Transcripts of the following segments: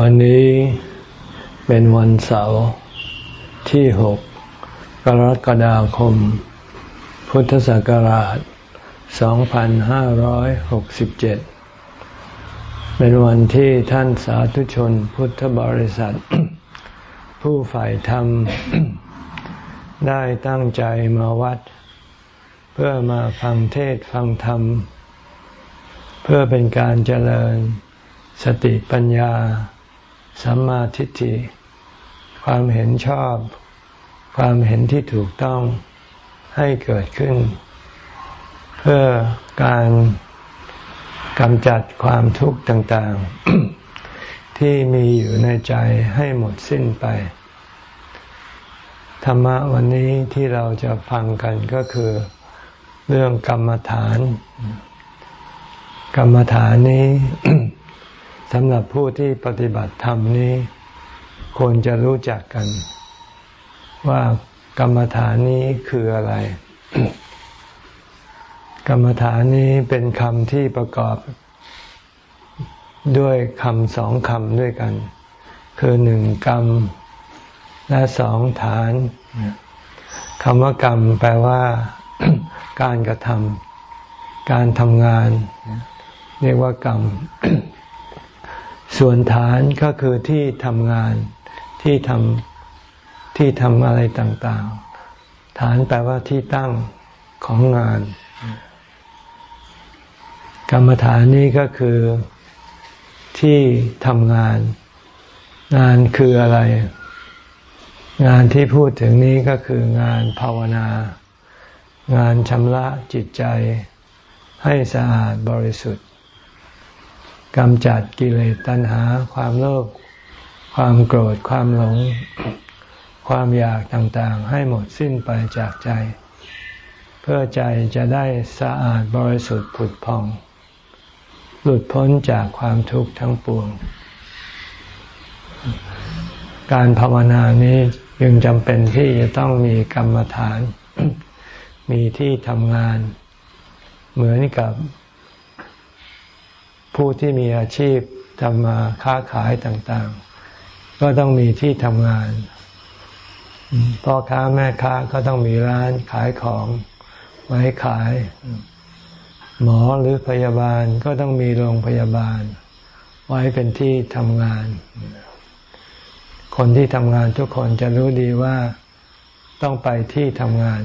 วันนี้เป็นวันเสาร์ที่หกกรกฎาคม พุทธศักราช 2567 เป็นวันที่ท่านสาธุชนพุทธบริษัท ผู้ฝ่ายธรรม ได้ตั้งใจมาวัด เพื่อมาฟังเทศฟังธรรม เพื่อเป็นการเจริญสติปัญญา สัมมาทิฏฐิ ความเห็นชอบ ความเห็นที่ถูกต้องให้เกิดขึ้น เพื่อการกำจัดความทุกข์ต่างๆ ที่มีอยู่ในใจให้หมดสิ้นไป ธรรมะวันนี้ที่เราจะฟังกันก็คือ เรื่องกรรมฐาน กรรมฐานนี้ สำหรับผู้ที่ปฏิบัติธรรมนี้ ควรจะรู้จักกัน ว่ากรรมฐานนี้คืออะไร กรรมฐานนี้เป็นคำที่ประกอบ ด้วยคำสองคำด้วยกัน คือหนึ่งกรรม และสองฐานคำว่ากรรมแปลว่า การกระทำการทำงาน เรียกว่ากรรม ส่วนฐานก็คือที่ทำงานที่ทำที่ทำอะไรต่างๆ ฐานแปลว่าที่ตั้งของงาน กรรมฐานนี้ก็คือที่ทำงาน งานคืออะไร งานที่พูดถึงนี้ก็คืองานภาวนา งานชำระจิตใจให้สะอาดบริสุทธิ์ กำจัดกิเลสตัณหา ความโลภความโกรธความหลง ความอยากต่างๆ ให้หมดสิ้นไปจากใจ เพื่อใจจะได้สะอาดบริสุทธิ์ผุดพอง หลุดพ้นจากความทุกข์ทั้งปวง การภาวนานี้ยึงจำเป็นที่จะต้องมีกรรมฐาน มีที่ทำงาน เหมือนกับ ผู้ที่มีอาชีพทำมาค้าขายต่างๆ ก็ต้องมีที่ทำงานพ่อค้าแม่ค้าก็ต้องมีร้านขายของไว้ขาย หมอหรือพยาบาลก็ต้องมีโรงพยาบาล ไว้เป็นที่ทำงาน คนที่ทำงานทุกคนจะรู้ดีว่าต้องไปที่ทำงาน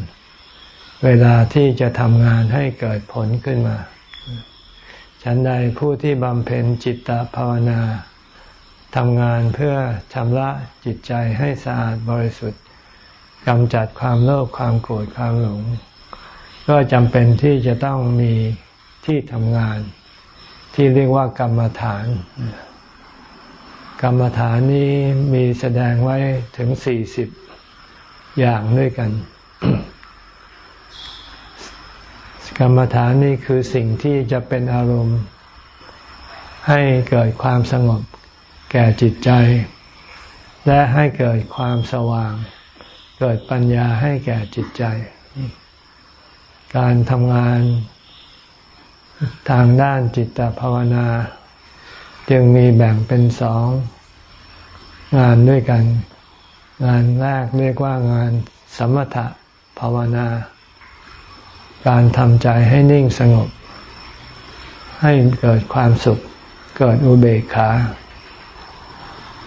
เวลาที่จะทำงานให้เกิดผลขึ้นมา ฉันใดผู้ที่บำเพ็ญจิตตภาวนาทำงานเพื่อชำระจิตใจให้สะอาดบริสุทธิ์กำจัดความโลภความโกรธความหลง ก็จำเป็นที่จะต้องมีที่ทำงาน ที่เรียกว่ากรรมฐาน กรรมฐานนี้มีแสดงไว้ถึงสี่สิบอย่างด้วยกัน กรรมฐานนี่คือสิ่งที่จะเป็นอารมณ์ ให้เกิดความสงบ แก่จิตใจ และให้เกิดความสว่าง เกิดปัญญาให้แก่จิตใจ การทำงานทางด้านจิตภาวนา จึงมีแบ่งเป็นสอง งานด้วยกัน งานแรกเรียกว่างานสมถะภาวนา การทำใจให้นิ่งสงบ ให้เกิดความสุข เกิดอุเบกขา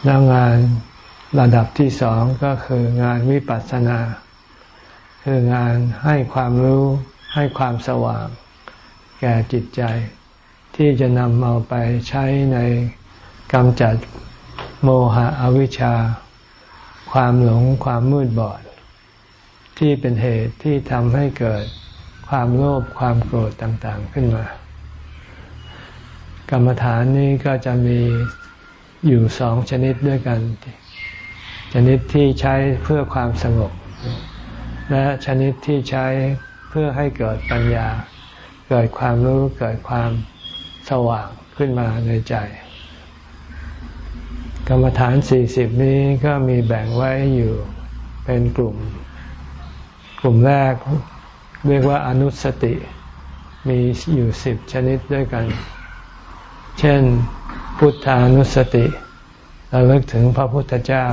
แล้วงานระดับที่สองก็คืองานวิปัสสนา คืองานให้ความรู้ให้ความสว่าง แก่จิตใจ ที่จะนำเอาไปใช้ในกำจัดโมหะอวิชชา ความหลงความมืดบอด ที่เป็นเหตุที่ทำให้เกิด ความโลภความโกรธต่างๆขึ้นมา กรรมฐานนี้ก็จะมีอยู่สองชนิดด้วยกัน ชนิดที่ใช้เพื่อความสงบ และชนิดที่ใช้เพื่อให้เกิดปัญญา เกิดความรู้เกิดความสว่างขึ้นมาในใจ กรรมฐานสี่สิบนี้ก็มีแบ่งไว้อยู่เป็นกลุ่ม กลุ่มแรก เรียกว่าอนุสติมีอยู่สิบชนิดด้วยกัน เช่น พุทธานุสติเราเลิกถึงพระพุทธเจ้า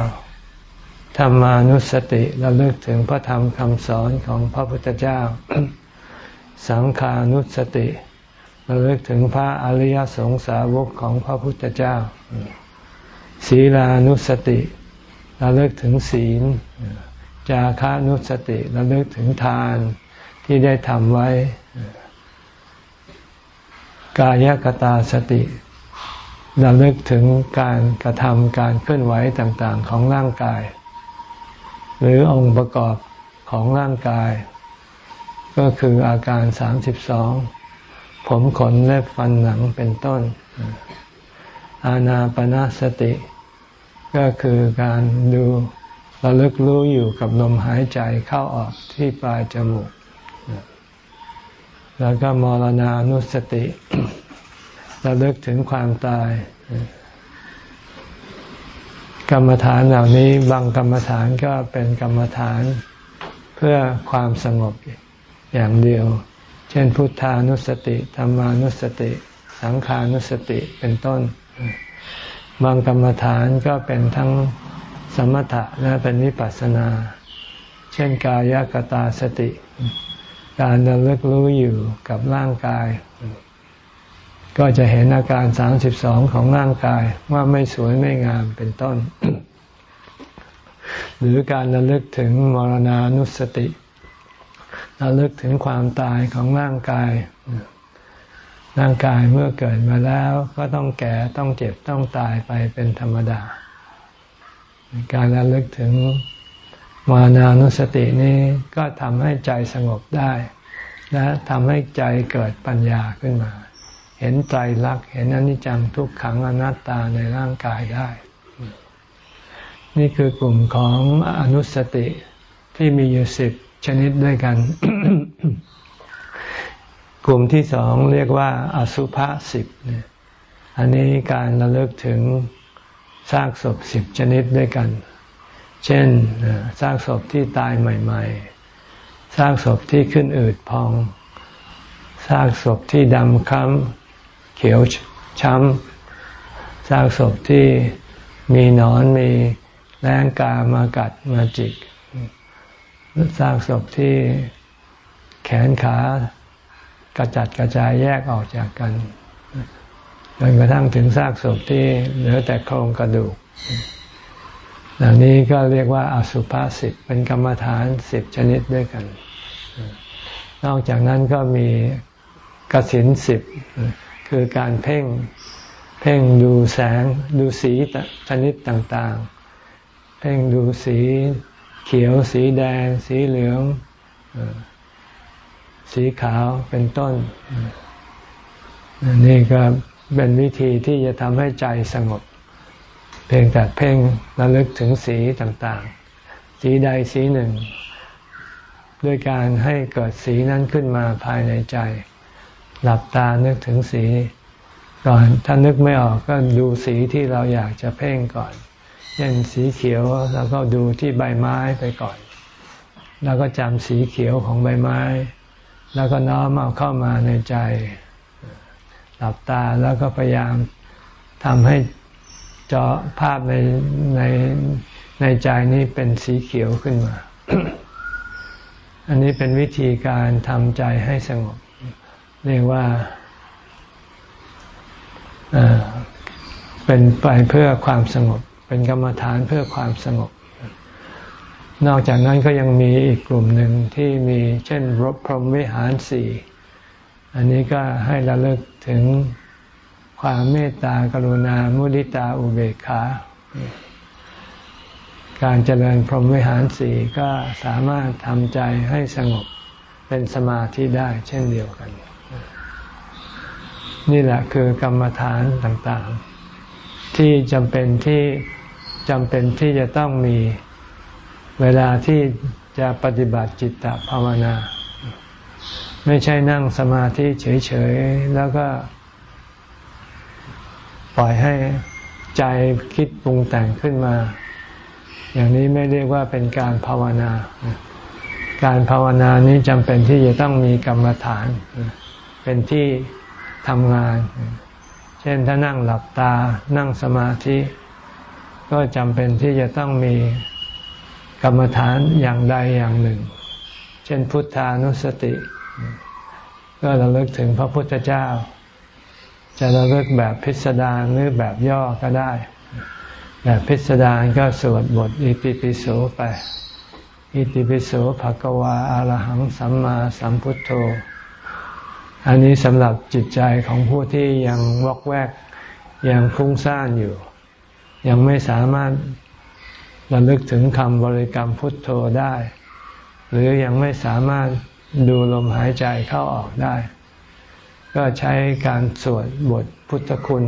ธรรมานุสติเราเลิกถึงพระธรรมคำสอนของพระพุทธเจ้า สังขานุสติเราเลิกถึงพระอริยสงสาวกของพระพุทธเจ้า ศีลานุสติเราเลิกถึงศีล จาคานุสติเราเลิกถึงทาน ที่ได้ทำไว้ กายกตาสติเราลิกถึงการกระทำการเคลื่อนไหวต่างๆ ของร่างกาย หรือองค์ประกอบของร่างกาย ก็คืออาการสามสิบสองผมขนและฟันหนังเป็นต้น อาณาปณะสติ ก็คือการดูระลึกรู้อยู่กับลมหายใจเข้าออกที่ปลายจมูก แล้วก็มรณานุสติระลึกถึงความตาย กรรมฐานเหล่านี้บางกรรมฐานก็เป็นกรรมฐานเพื่อความสงบอย่างเดียว เช่น พุทธานุสติธรรมานุสติ สังขานุสติเป็นต้น บางกรรมฐานก็เป็นทั้งสมถะและเป็นวิปัสสนา เช่นกายกตาสติ การระลึกรู้อยู่กับร่างกาย ก็จะเห็นอาการสามสิบสองของร่างกายว่าไม่สวยไม่งามเป็นต้น หรือการระลึกถึงมรณานุสติระลึกถึงความตายของร่างกาย ร่างกายเมื่อเกิดมาแล้วก็ต้องแก่ต้องเจ็บต้องตายไปเป็นธรรมดา การระลึกถึง มรณานุสตินี้ก็ทำให้ใจสงบได้ และทำให้ใจเกิดปัญญาขึ้นมา เห็นใจรักเห็นอนิจจังทุกขังอนัตตาในร่างกายได้ นี่คือกลุ่มของอนุสติที่มีอยู่สิบชนิดด้วยกัน กลุ่มที่สองเรียกว่า อสุภะสิบอันนี้การระลึกถึงซากศพสิบชนิดด้วยกัน เช่นซากศพที่ตายใหม่ๆซากศพที่ขึ้นอืดพองซากศพที่ดำค้ำเขียวช้ำซากศพที่มีหนอนมีแรงกามากัดมาจิกซากศพที่แขนขากระจัดกระจายแยกออกจากกันจนกระทั่งถึงซากศพที่เหลือแต่โครงกระดูก เหล่านี้ก็เรียกว่าอสุภาสิบเป็นกรรมฐานสิบชนิดด้วยกัน นอกจากนั้นก็มีกสินสิบคือการเพ่งเพ่งดูแสงดูสีชนิดต่างๆ เพ่งดูสีเขียวสีแดง สีเหลือง สีขาวเป็นต้น นี่ก็เป็นวิธีที่จะทำให้ใจสงบ เพียงแต่เพ่งระลึกถึงสีต่างๆ สีใดสีหนึ่ง ด้วยการให้เกิดสีนั้นขึ้นมาภายในใจ หลับตานึกถึงสีก่อนถ้านึกไม่ออกก็ดูสีที่เราอยากจะเพ่งก่อนเช่นสีเขียวแล้วก็ดูที่ใบไม้ไปก่อน แล้วก็จำสีเขียวของใบไม้ แล้วก็น้อมเอาเข้ามาในใจ หลับตาแล้วก็พยายามทำให้ จอภาพในในในใจนี้เป็นสีเขียวขึ้นมา อันนี้เป็นวิธีการทำใจให้สงบ เรียกว่าเป็นไปเพื่อความสงบ เป็นกรรมฐานเพื่อความสงบ นอกจากนั้นก็ยังมีอีกกลุ่มหนึ่งที่มีเช่นรบพรหมวิหารสี่ อันนี้ก็ให้ระลึกถึง ความเมตตากรุณา มุดิตาอุเบกขา การเจริญพรหมวิหารสี่ก็สามารถทำใจให้สงบเป็นสมาธิได้เช่นเดียวกัน นี่แหละคือกรรมฐานต่างๆ ที่จำเป็นที่จำเป็นที่จะต้องมีเวลาที่จะปฏิบัติจิตตภาวนา ไม่ใช่นั่งสมาธิเฉยๆ แล้วก็ ปล่อยให้ใจคิดปรุงแต่งขึ้นมา อย่างนี้ไม่เรียกว่าเป็นการภาวนา การภาวนานี้จำเป็นที่จะต้องมีกรรมฐาน เป็นที่ทำงาน เช่นถ้านั่งหลับตา นั่งสมาธิ ก็จำเป็นที่จะต้องมีกรรมฐานอย่างใดอย่างหนึ่ง เช่นพุทธานุสติ ก็ระลึกถึงพระพุทธเจ้า จะระลึกแบบพิสดารหรือแบบย่อก็ได้ แบบพิสดารก็สวดบทอิติปิโสไป อิติปิโสภะกวาอารหังสัมมาสัมพุทโธ อันนี้สำหรับจิตใจของผู้ที่ยังวอกแวกยังฟุ้งซ่านอยู่ ยังไม่สามารถระลึกถึงคำบริกรรมพุทโธได้ หรือยังไม่สามารถดูลมหายใจเข้าออกได้ ก็ใช้การสวดบทพุทธคุณ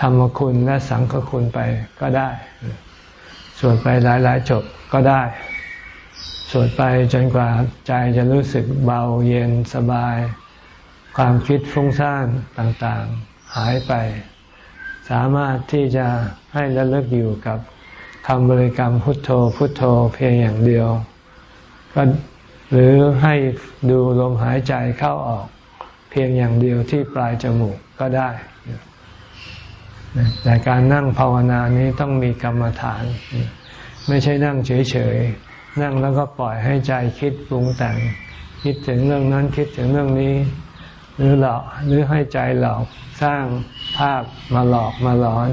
ธรรมคุณและสังฆคุณไปก็ได้ สวดไปหลายๆจบก็ได้ สวดไปจนกว่าใจจะรู้สึกเบาเย็นสบาย ความคิดฟุ้งซ่านต่างๆ หายไป สามารถที่จะให้ระลึกอยู่กับคำบริกรรมพุทโธพุทโธเพียงอย่างเดียว ก็หรือให้ดูลมหายใจเข้าออก พียงอย่างเดียวที่ปลายจมูกก็ได้ แต่การนั่งภาวนานี้ต้องมีกรรมฐาน ไม่ใช่นั่งเฉยๆ นั่งแล้วก็ปล่อยให้ใจคิดปรุงแต่ง คิดถึงเรื่องนั้นคิดถึงเรื่องนี้ หรือหลอกหรือให้ใจหลอกสร้างภาพมาหลอกมาหลอน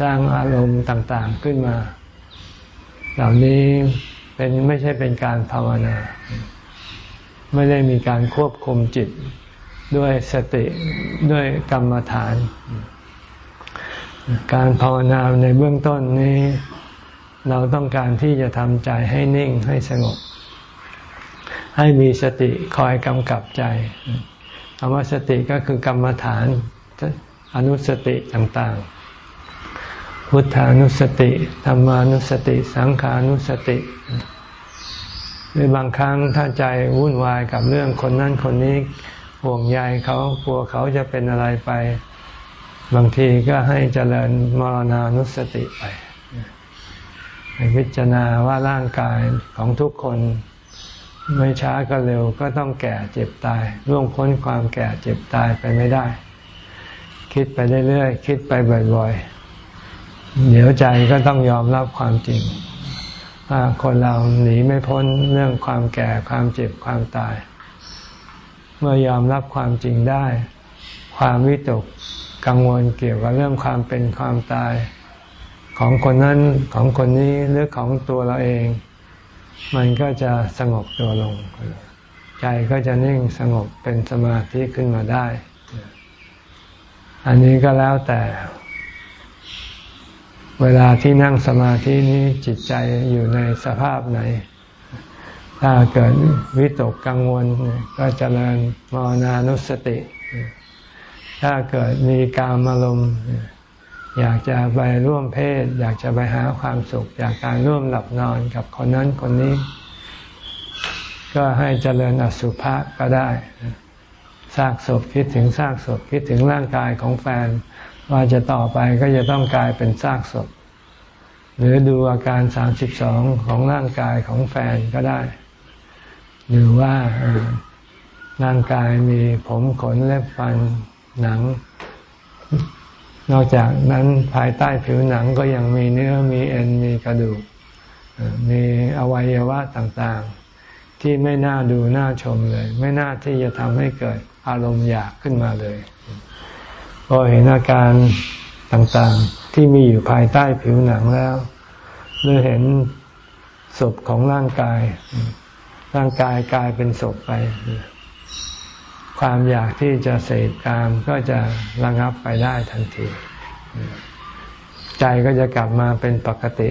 สร้างอารมณ์ต่างๆขึ้นมา เหล่านี้เป็นไม่ใช่เป็นการภาวนา ไม่ได้มีการควบคุมจิตด้วยสติด้วยกรรมฐาน การภาวนาในเบื้องต้นนี้ เราต้องการที่จะทำใจให้นิ่งให้สงบ ให้มีสติคอยกำกับใจคำว่าสติก็คือกรรมฐานอนุสติต่างๆ พุทธานุสติธรรมานุสติ สังขานุสติ หรือบางครั้งถ้าใจวุ่นวายกับเรื่องคนนั้นคนนี้ห่วงใยเขากลัวเขาจะเป็นอะไรไป บางทีก็ให้เจริญมรณานุสติไปพิจารณาว่าร่างกายของทุกคนไม่ช้าก็เร็วก็ต้องแก่เจ็บตายล่วงพ้นความแก่เจ็บตายไปไม่ได้ คิดไปเรื่อยๆคิดไปบ่อยๆ เดี๋ยวใจก็ต้องยอมรับความจริง คนเราหนีไม่พ้นเรื่องความแก่ความเจ็บความตาย เมื่อยอมรับความจริงได้ ความวิตกกังวลเกี่ยวกับเรื่องความเป็นความตาย ของคนนั้นของคนนี้หรือของตัวเราเอง มันก็จะสงบตัวลง ใจก็จะนิ่งสงบเป็นสมาธิขึ้นมาได้ อันนี้ก็แล้วแต่ เวลาที่นั่งสมาธินี้จิตใจอยู่ในสภาพไหน ถ้าเกิดวิตกกังวลก็จเจริญมรณานุสติ ถ้าเกิดมีการอารมณ์อยากจะไปร่วมเพศ อยากจะไปหาความสุขอยากการร่วมหลับนอนกับคนนั้นคนนี้ ก็ให้เจริญอสุภะก็ได้ซากศพคิดถึงซากศพคิดถึงร่างกายของแฟน ว่าจะต่อไปก็จะต้องกลายเป็นซากศพ หรือดูอาการสามสิบสองของร่างกายของแฟนก็ได้ หรือว่าร่างกายมีผมขนเล็บฟันหนัง นอกจากนั้นภายใต้ผิวหนังก็ยังมีเนื้อมีเอ็นมีกระดูก มีอวัยวะต่างๆ ที่ไม่น่าดูน่าชมเลย ไม่น่าที่จะทำให้เกิดอารมณ์อยากขึ้นมาเลย พอเห็นอาการต่างๆที่มีอยู่ภายใต้ผิวหนังแล้วหรือเห็นศพของร่างกาย ร่างกายกลายเป็นศพไป ความอยากที่จะเสพกามก็จะระงับไปได้ทันที ใจก็จะกลับมาเป็นปกติ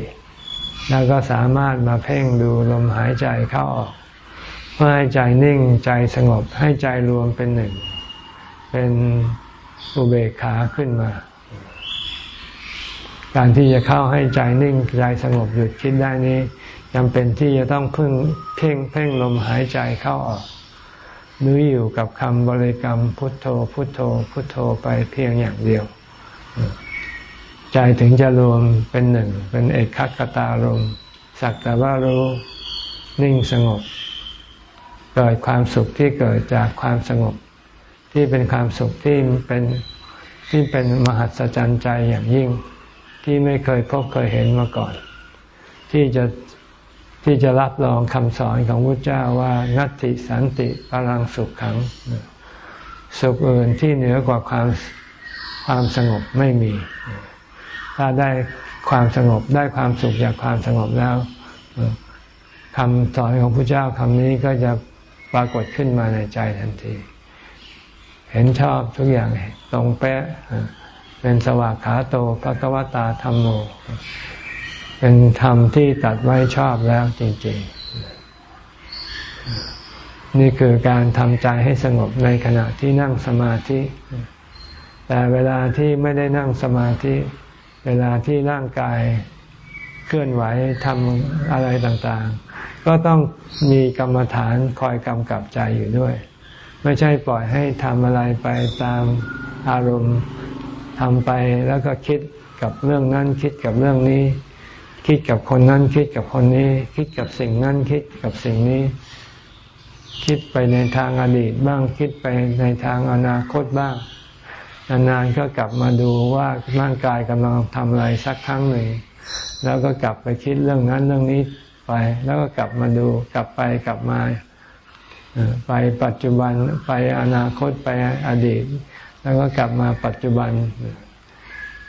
แล้วก็สามารถมาเพ่งดูลมหายใจเข้าออกเพื่อให้ใจนิ่งใจสงบให้ใจรวมเป็นหนึ่ง เป็น อุเบกขาขึ้นมา การที่จะเข้าให้ใจนิ่งใจสงบหยุดคิดได้นี้จำเป็นที่จะต้องพึ่งเพ่งเพ่งลมหายใจเข้าออกหรืออยู่กับคำบริกรรมพุทโธพุทโธพุทโธไปเพียงอย่างเดียว ใจถึงจะรวมเป็นหนึ่ง เป็นเอกคตารมสักแต่ว่ารู้นิ่งสงบ เกิดความสุขที่เกิดจากความสงบ ที่เป็นความสุขที่เป็นที่เป็นมหัศจรรย์ใจอย่างยิ่ง ที่ไม่เคยพบเคยเห็นมาก่อน ที่จะที่จะรับรองคำสอนของพระเจ้าว่านัตติสันติพลังสุขขัง สุขอื่นที่เหนือกว่าความความสงบไม่มี ถ้าได้ความสงบได้ความสุขจากความสงบแล้วคำสอนของพระเจ้าคำนี้ก็จะปรากฏขึ้นมาในใจทันที เห็นชอบทุกอย่างตรงเป๊ะเป็นสวากขาโตพระกวตาธรรมโม เป็นธรรมที่ตัดไว้ชอบแล้วจริง ๆ นี่คือการทำใจให้สงบในขณะที่นั่งสมาธิ แต่เวลาที่ไม่ได้นั่งสมาธิ เวลาที่ร่างกายเคลื่อนไหวทำอะไรต่างๆ ก็ต้องมีกรรมฐานคอยกำกับใจอยู่ด้วย ไม่ใช่ปล่อยให้ทำอะไรไปตามอารมณ์ทำไปแล้วก็คิดกับเรื่องนั้นคิดกับเรื่องนี้ คิดกับคนนั้นคิดกับคนนี้ คิดกับสิ่งนั้นคิดกับสิ่งนี้ คิดไปในทางอดีตบ้างคิดไปในทางอนาคตบ้างนานๆก็กลับมาดูว่าร่างกายกำลังทำอะไรสักครั้งหนึ่ง แล้วก็กลับไปคิดเรื่องนั้นเรื่องนี้ไป แล้วก็กลับมาดูกลับไปกลับมา ไปปัจจุบันไปอนาคตไปอดีต แล้วก็กลับมาปัจจุบัน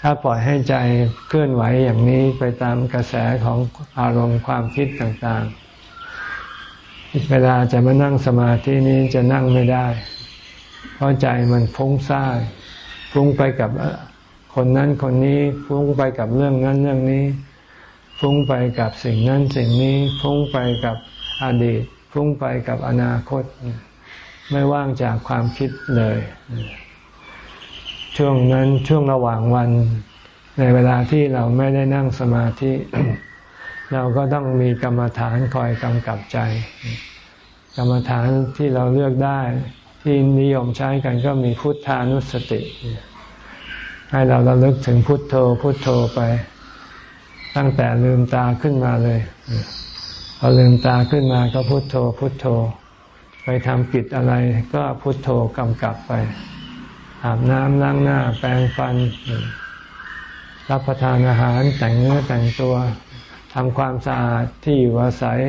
ถ้าปล่อยให้ใจเคลื่อนไหวอย่างนี้ไปตามกระแสของอารมณ์ความคิดต่างๆ เวลาจะมานั่งสมาธินี้จะนั่งไม่ได้ เพราะใจมันฟุ้งซ่านฟุ้งไปกับคนนั้นคนนี้ฟุ้งไปกับเรื่องนั้นเรื่องนี้ ฟุ้งไปกับสิ่งนั้นสิ่งนี้ฟุ้งไปกับอดีต ฟุ้งไปกับอนาคต ไม่ว่างจากความคิดเลย ช่วงนั้นช่วงระหว่างวัน ในเวลาที่เราไม่ได้นั่งสมาธิ เราก็ต้องมีกรรมฐานคอยกำกับใจ กรรมฐานที่เราเลือกได้ที่นิยมใช้กันก็มีพุทธานุสติ ให้เราระลึกถึงพุทโธพุทโธไป ตั้งแต่ลืมตาขึ้นมาเลย พอลืมตาขึ้นมาก็พุทโธ พุทโธ ไปทำกิจอะไรก็พุทโธกำกับไป อาบน้ำล้างหน้า แปรงฟัน รับประทานอาหารแต่งเนื้อแต่งตัวทำความสะอาดที่อยู่อาศัย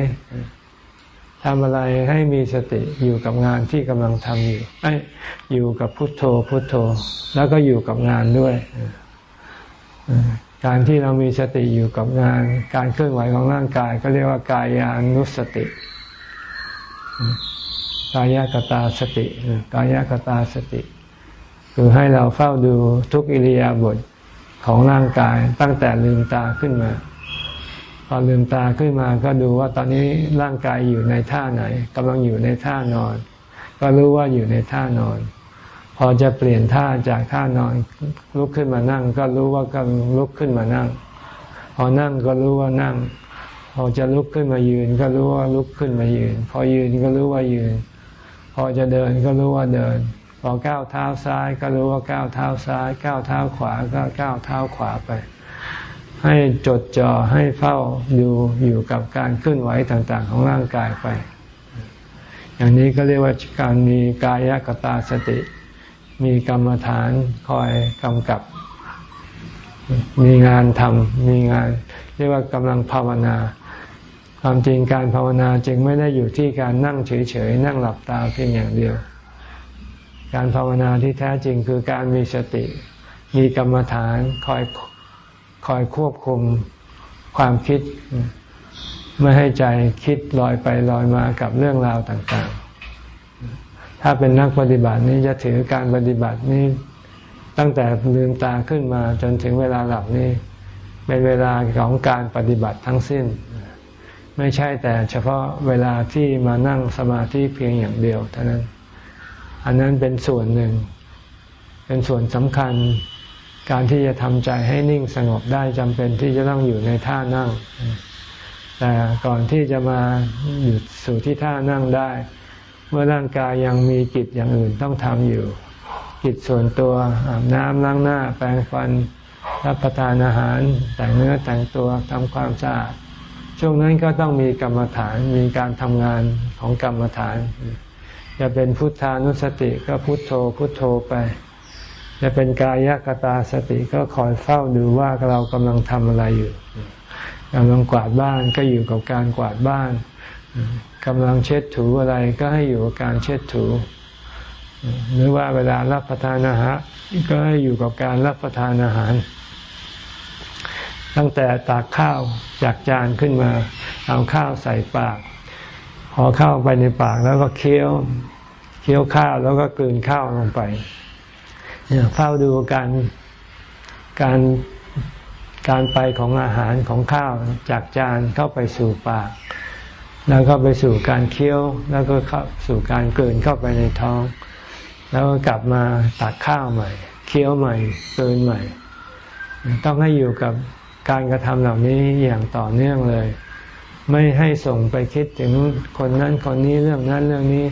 ทำอะไรให้มีสติอยู่กับงานที่กำลังทำอยู่ไอ้อยู่กับพุทโธพุทโธ แล้วก็อยู่กับงานด้วย การที่เรามีสติอยู่กับงาน การเคลื่อนไหวของร่างกายก็เรียกว่ากายานุสติกายกตาสติกายกตาสติ คือให้เราเฝ้าดูทุกอิริยาบถของร่างกายตั้งแต่ลืมตาขึ้นมา พอลืมตาขึ้นมาก็ดูว่าตอนนี้ร่างกายอยู่ในท่าไหนกำลังอยู่ในท่านอน ก็รู้ว่าอยู่ในท่านอน พอจะเปลี่ยนท่าจากท่านอนลุกขึ้นมานั่ง ก็รู้ว่ากำลังลุกขึ้นมานั่ง พอนั่งก็รู้ว่านั่ง พอจะลุกขึ้นมายืน ก็รู้ว่าลุกขึ้นมายืน พอยืนก็รู้ว่ายืน พอจะเดินก็รู้ว่าเดิน พอก้าวเท้าซ้ายก็รู้ว่าก้าวเท้าซ้าย ก้าวเท้าขวาก็ก้าวเท้าขวาไป ให้จดจ่อให้เฝ้าดูอยู่กับการเคลื่อนไหวต่างๆ ของร่างกายไป อย่างนี้ก็เรียกว่าการมีกายกตาสติ มีกรรมฐานคอยกำกับ มีงานทำมีงาน เรียกว่ากำลังภาวนา ความจริงการภาวนาจึงไม่ได้อยู่ที่การนั่งเฉยๆนั่งหลับตาเพียงอย่างเดียว การภาวนาที่แท้จริงคือการมีสติ มีกรรมฐานคอยคอยควบคุมความคิด ไม่ให้ใจคิดลอยไปลอยมากับเรื่องราวต่างๆ ถ้าเป็นนักปฏิบัตินี้จะถือการปฏิบัตินี้ ตั้งแต่ลืมตาขึ้นมาจนถึงเวลาหลับนี้เป็นเวลาของการปฏิบัติทั้งสิ้น ไม่ใช่แต่เฉพาะเวลาที่มานั่งสมาธิเพียงอย่างเดียวเท่านั้น อันนั้นเป็นส่วนหนึ่ง เป็นส่วนสำคัญการที่จะทำใจให้นิ่งสงบได้จำเป็นที่จะต้องอยู่ในท่านั่ง แต่ก่อนที่จะมาอยู่สู่ที่ท่านั่งได้ เมื่อร่างกายยังมีกิจอย่างอื่นต้องทำอยู่ กิจส่วนตัวอาบน้ำล้างหน้า แปรงฟัน รับประทานอาหาร แต่งเนื้อแต่งตัวทำความสะอาดช่วงนั้นก็ต้องมีกรรมฐานมีการทำงานของกรรมฐาน จะเป็นพุทธานุสติก็พุทโธพุทโธไป จะเป็นกายกตาสติก็คอยเฝ้าดูว่าเรากำลังทำอะไรอยู่กำลังกวาดบ้านก็อยู่กับการกวาดบ้าน กำลังเช็ดถูอะไรก็ให้อยู่กับการเช็ดถู หรือว่าเวลารับประทานอาหารก็ให้อยู่กับการรับประทานอาหาร ตั้งแต่ตากข้าวจากจานขึ้นมา เอาข้าวใส่ปากพอเข้าไปในปากแล้วก็เคี้ยวเคี้ยวข้าวแล้วก็กลืนข้าวลงไปเนี่ยเฝ้าดูการการการไปของอาหารของข้าวจากจานเข้าไปสู่ปาก แล้วก็ไปสู่การเคี้ยว แล้วก็เข้าสู่การเกลืนเข้าไปในท้อง แล้วก็กลับมาตักข้าวใหม่ เคี้ยวใหม่เกลืนใหม่ ต้องให้อยู่กับการกระทำเหล่านี้อย่างต่อเนื่องเลย ไม่ให้ส่งไปคิดถึงคนนั้นคนนี้เรื่องนั้นเรื่องนี้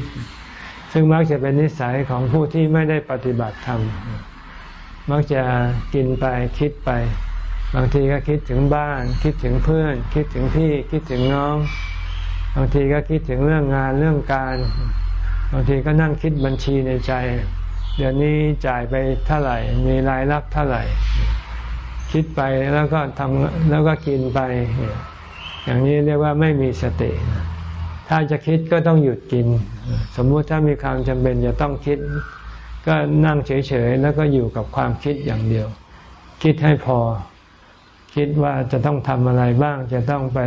ซึ่งมักจะเป็นนิสัยของผู้ที่ไม่ได้ปฏิบัติธรรมมักจะกินไปคิดไป บางทีก็คิดถึงบ้าน คิดถึงเพื่อน คิดถึงพี่คิดถึงน้อง บางทีก็คิดถึงเรื่องงานเรื่องการ บางทีก็นั่งคิดบัญชีในใจ เดือนนี้จ่ายไปเท่าไหร่ มีรายรับเท่าไหร่ คิดไปแล้วก็ทำแล้วก็กินไป อย่างนี้เรียกว่าไม่มีสติ ถ้าจะคิดก็ต้องหยุดกิน สมมุติถ้ามีความจำเป็นจะต้องคิด ก็นั่งเฉยๆแล้วก็อยู่กับความคิดอย่างเดียว คิดให้พอ คิดว่าจะต้องทำอะไรบ้างจะต้องไป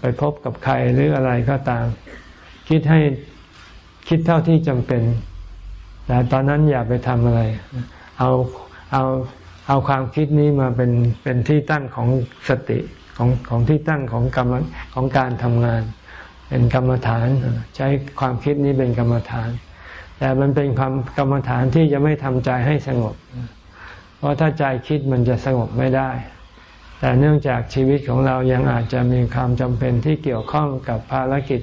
ไปพบกับใครหรืออะไรก็ตาม คิดให้คิดเท่าที่จำเป็น แต่ตอนนั้นอย่าไปทำอะไร เอาเอาเอาความคิดนี้มาเป็นเป็นที่ตั้งของสติของของที่ตั้งของกรรมของการทำงาน เป็นกรรมฐาน ใช้ความคิดนี้เป็นกรรมฐาน แต่มันเป็นความกรรมฐานที่จะไม่ทำใจให้สงบ เพราะถ้าใจคิดมันจะสงบไม่ได้ แต่เนื่องจากชีวิตของเรายังอาจจะมีความจำเป็นที่เกี่ยวข้องกับภารกิจ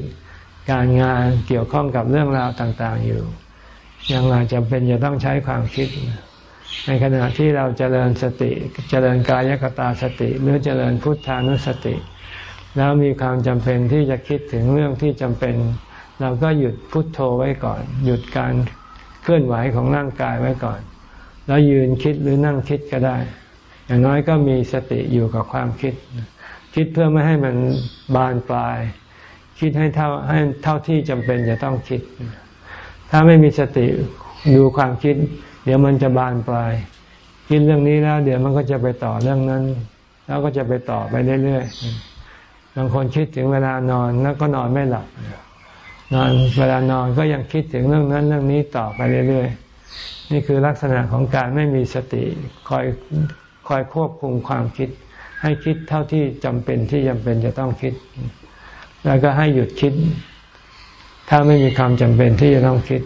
การงานเกี่ยวข้องกับเรื่องราวต่างๆอยู่ ยังอาจจะเป็นจะต้องใช้ความคิด ในขณะที่เราจเจริญสติจเจริญกายกตาสติ หรือเจริญพุทธานุสติ แล้วมีความจำเป็นที่จะคิดถึงเรื่องที่จำเป็น เราก็หยุดพุทโธไว้ก่อน หยุดการเคลื่อนไหวของร่างกายไว้ก่อน แล้วยืนคิดหรือนั่งคิดก็ได้ อย่างน้อยก็มีสติอยู่กับความคิด คิดเพื่อไม่ให้มันบานปลาย คิดให้เท่าให้เท่าที่จำเป็นจะต้องคิด ถ้าไม่มีสติดูความคิด เดี๋ยวมันจะบานปลาย คิดเรื่องนี้แล้ว เดี๋ยวมันก็จะไปต่อเรื่องนั้น แล้วก็จะไปต่อไปเรื่อยๆบางคนคิดถึงเวลานอนแล้วก็นอนไม่หลับนอนเวลานอนก็ยังคิดถึงเรื่องนั้นเรื่องนี้ต่อไปเรื่อยๆนี่คือลักษณะของการไม่มีสติคอย คอยควบคุมความคิด ให้คิดเท่าที่จำเป็นที่จำเป็นจะต้องคิด แล้วก็ให้หยุดคิด ถ้าไม่มีความจำเป็นที่จะต้องคิด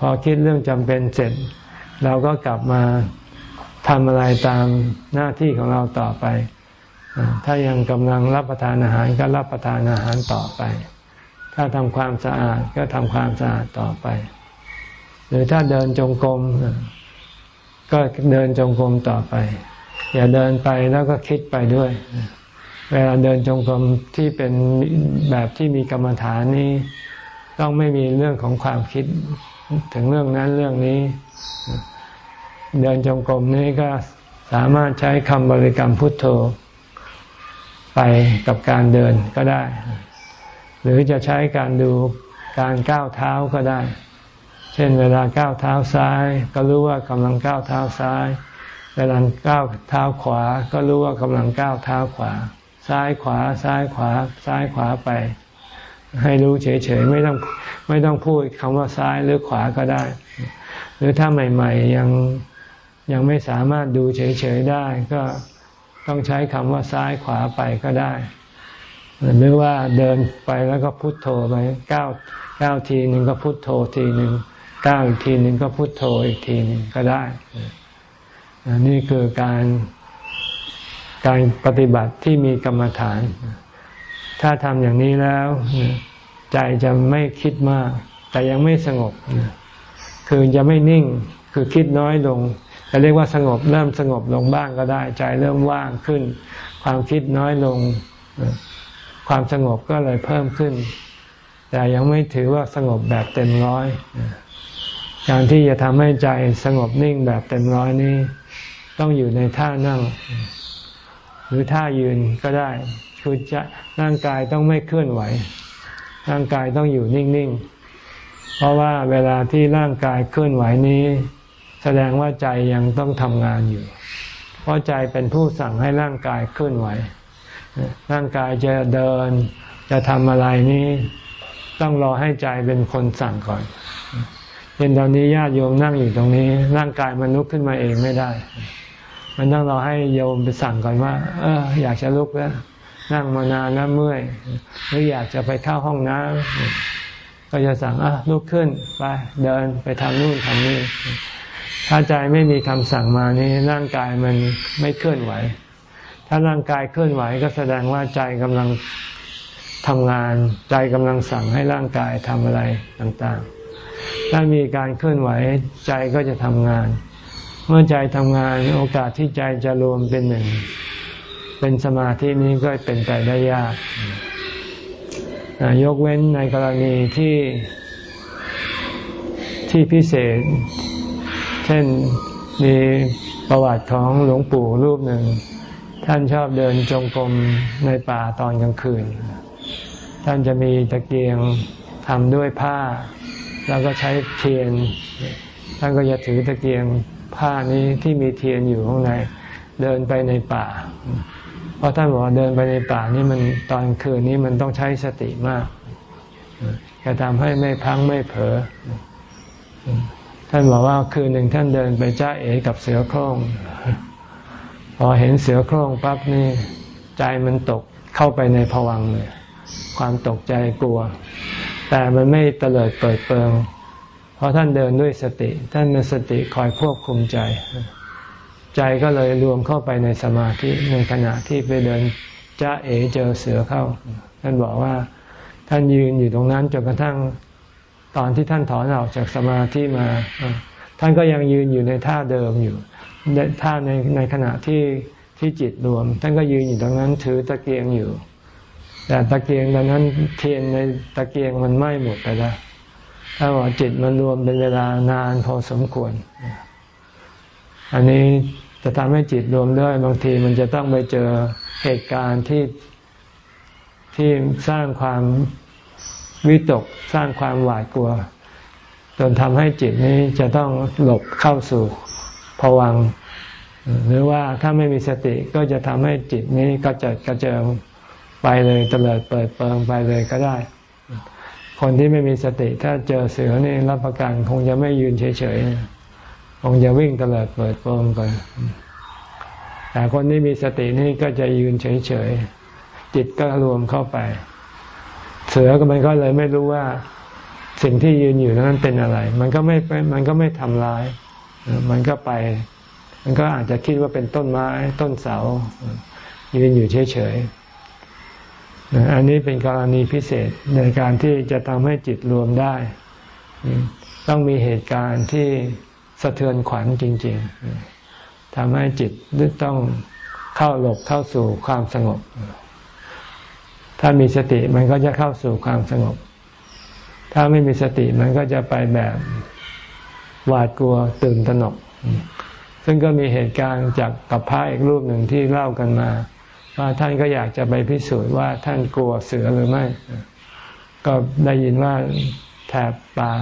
พอคิดเรื่องจำเป็นเสร็จ เราก็กลับมาทำอะไรตามหน้าที่ของเราต่อไป ถ้ายังกำลังรับประทานอาหารก็รับประทานอาหารต่อไป ถ้าทำความสะอาดก็ทำความสะอาดต่อไป หรือถ้าเดินจงกรม ก็เดินจงกรมต่อไป อย่าเดินไปแล้วก็คิดไปด้วย เวลาเดินจงกรมที่เป็นแบบที่มีกรรมฐานนี้ ต้องไม่มีเรื่องของความคิดถึงเรื่องนั้นเรื่องนี้ เดินจงกรมนี้ก็สามารถใช้คำบริกรรมพุทโธ ไปกับการเดินก็ได้ หรือจะใช้การดูการก้าวเท้าก็ได้ เช่นเวลาก้าวเท้าซ้าย ก็รู้ว่ากำลังก้าวเท้าซ้าย เวลาก้าวเท้าขวา ก็รู้ว่ากำลังก้าวเท้าขวา ซ้ายขวาซ้ายขวา ซ้ายขวาไป ให้รู้เฉยๆไม่ต้องไม่ต้องพูดคำว่าซ้ายหรือขวาก็ได้ หรือถ้าใหม่ ๆ ยังยังไม่สามารถดูเฉยๆได้ก็ต้องใช้คำว่าซ้ายขวาไปก็ได้ หรือว่าเดินไปแล้วก็พุโทโธไปก้าวก้าวทีหนึ่งก็พุโทโธทีหนึ่ง ก้าวอีกทีหนึ่งก็พุโทโธอีกทีหนึ่งก็ได้นี่คือการการปฏิบัติที่มีกรรมฐาน ถ้าทำอย่างนี้แล้ว ใจจะไม่คิดมาก แต่ยังไม่สงบ คือจะไม่นิ่งคือคิดน้อยลงจะเรียกว่าสงบเริ่มสงบลงบ้างก็ได้ ใจเริ่มว่างขึ้น ความคิดน้อยลง ความสงบก็เลยเพิ่มขึ้น แต่ยังไม่ถือว่าสงบแบบเต็มร้อย การที่จะทำให้ใจสงบนิ่งแบบเต็มร้อยนี้ ต้องอยู่ในท่านั่ง หรือท่ายืนก็ได้คือจะร่างกายต้องไม่เคลื่อนไหว ร่างกายต้องอยู่นิ่งๆ เพราะว่าเวลาที่ร่างกายเคลื่อนไหวนี้ แสดงว่าใจยังต้องทำงานอยู่ เพราะใจเป็นผู้สั่งให้ร่างกายเคลื่อนไหว ร่างกายจะเดินจะทำอะไรนี้ ต้องรอให้ใจเป็นคนสั่งก่อน เย็นตอนนี้ญาติโยมนั่งอยู่ตรงนี้ ร่างกายมันลุกขึ้นมาเองไม่ได้ มันต้องรอให้โยมไปสั่งก่อนว่า เออ อยากจะลุกแล้วนั่งมานานแล้วเมื่อยหรืออยากจะไปเข้าห้องน้ำก็จะสั่งอะลุกขึ้นไปเดินไปทำนู่นทำนี่ถ้าใจไม่มีคำสั่งมานี้ร่างกายมันไม่เคลื่อนไหว ถ้าร่างกายเคลื่อนไหวก็แสดงว่าใจกำลังทำงาน ใจกำลังสั่งให้ร่างกายทำอะไรต่างๆ ถ้ามีการเคลื่อนไหวใจก็จะทำงาน เมื่อใจทำงานโอกาสที่ใจจะรวมเป็นหนึ่ง เป็นสมาธินี้ก็เป็นไปได้ยาก ยกเว้นในกรณีที่ที่พิเศษ เช่นมีประวัติของหลวงปู่รูปหนึ่ง ท่านชอบเดินจงกรมในป่าตอนกลางคืน ท่านจะมีตะเกียงทำด้วยผ้า แล้วก็ใช้เทียนท่านก็จะถือตะเกียงผ้านี้ที่มีเทียนอยู่ข้างในเดินไปในป่า เพราะท่านบอกว่าเดินไปในป่านี่มันตอนคืนนี้มันต้องใช้สติมากจะทำให้ไม่พังไม่เผลอท่านบอกว่าคืนหนึ่งท่านเดินไปจ้าเอกับเสือโคร่งพอเห็นเสือโคร่งปั๊บนี่ใจมันตกเข้าไปในผวังเลยความตกใจกลัว แต่มันไม่เตลิดเปิดเปิงเพราะท่านเดินด้วยสติ ท่านมีสติคอยควบคุมใจ ใจก็เลยรวมเข้าไปในสมาธิในขณะที่ไปเดินจ้าเอเจอเสือเข้า ท่านบอกว่า ท่านยืนอยู่ตรงนั้นจนกระทั่งตอนที่ท่านถอนออกจากสมาธิมา ท่านก็ยังยืนอยู่ในท่าเดิมอยู่ท่าในในขณะที่ที่จิตรวม ท่านก็ยืนอยู่ตรงนั้นถือตะเกียงอยู่ แต่ตะเกียงตอนนั้นเทียนในตะเกียงมันไหม้หมดไปแล้วถ้าว่าจิตมันรวมเป็นเวลานานพอสมควร อันนี้จะทำให้จิตรวมด้วยบางทีมันจะต้องไปเจอเหตุการณ์ที่ที่สร้างความวิตกสร้างความหวาดกลัว จนทำให้จิตนี้จะต้องหลบเข้าสู่ผวัง หรือว่าถ้าไม่มีสติก็จะทำให้จิตนี้กระเจิดกระเจิง ไปเลยเตลิดเปิดเปิงไปเลยก็ได้ คนที่ไม่มีสติถ้าเจอเสือนี่รับประกันคงจะไม่ยืนเฉยๆคงจะวิ่งเตลอดเปิดโปงไปแต่คนที่มีสตินี่ก็จะยืนเฉยๆจิตก็รวมเข้าไป เสือก็มันก็เลยไม่รู้ว่าสิ่งที่ยืนอยู่นั้นเป็นอะไร มันก็ไม่มันก็ไม่ทำร้าย มันก็ไป มันก็อาจจะคิดว่าเป็นต้นไม้ต้นเสา ยืนอยู่เฉยๆ อันนี้เป็นกรณีพิเศษในการที่จะทำให้จิตรวมได้ ต้องมีเหตุการณ์ที่สะเทือนขวัญจริง ๆทำให้จิตต้องเข้าหลบเข้าสู่ความสงบ ถ้ามีสติมันก็จะเข้าสู่ความสงบ ถ้าไม่มีสติมันก็จะไปแบบหวาดกลัวตื่นตระหนก ซึ่งก็มีเหตุการณ์จากกับพระอีกรูปหนึ่งที่เล่ากันมา ว่าท่านก็อยากจะไปพิสูจน์ว่าท่านกลัวเสือหรือไม่ ก็ได้ยินว่าแถบป่า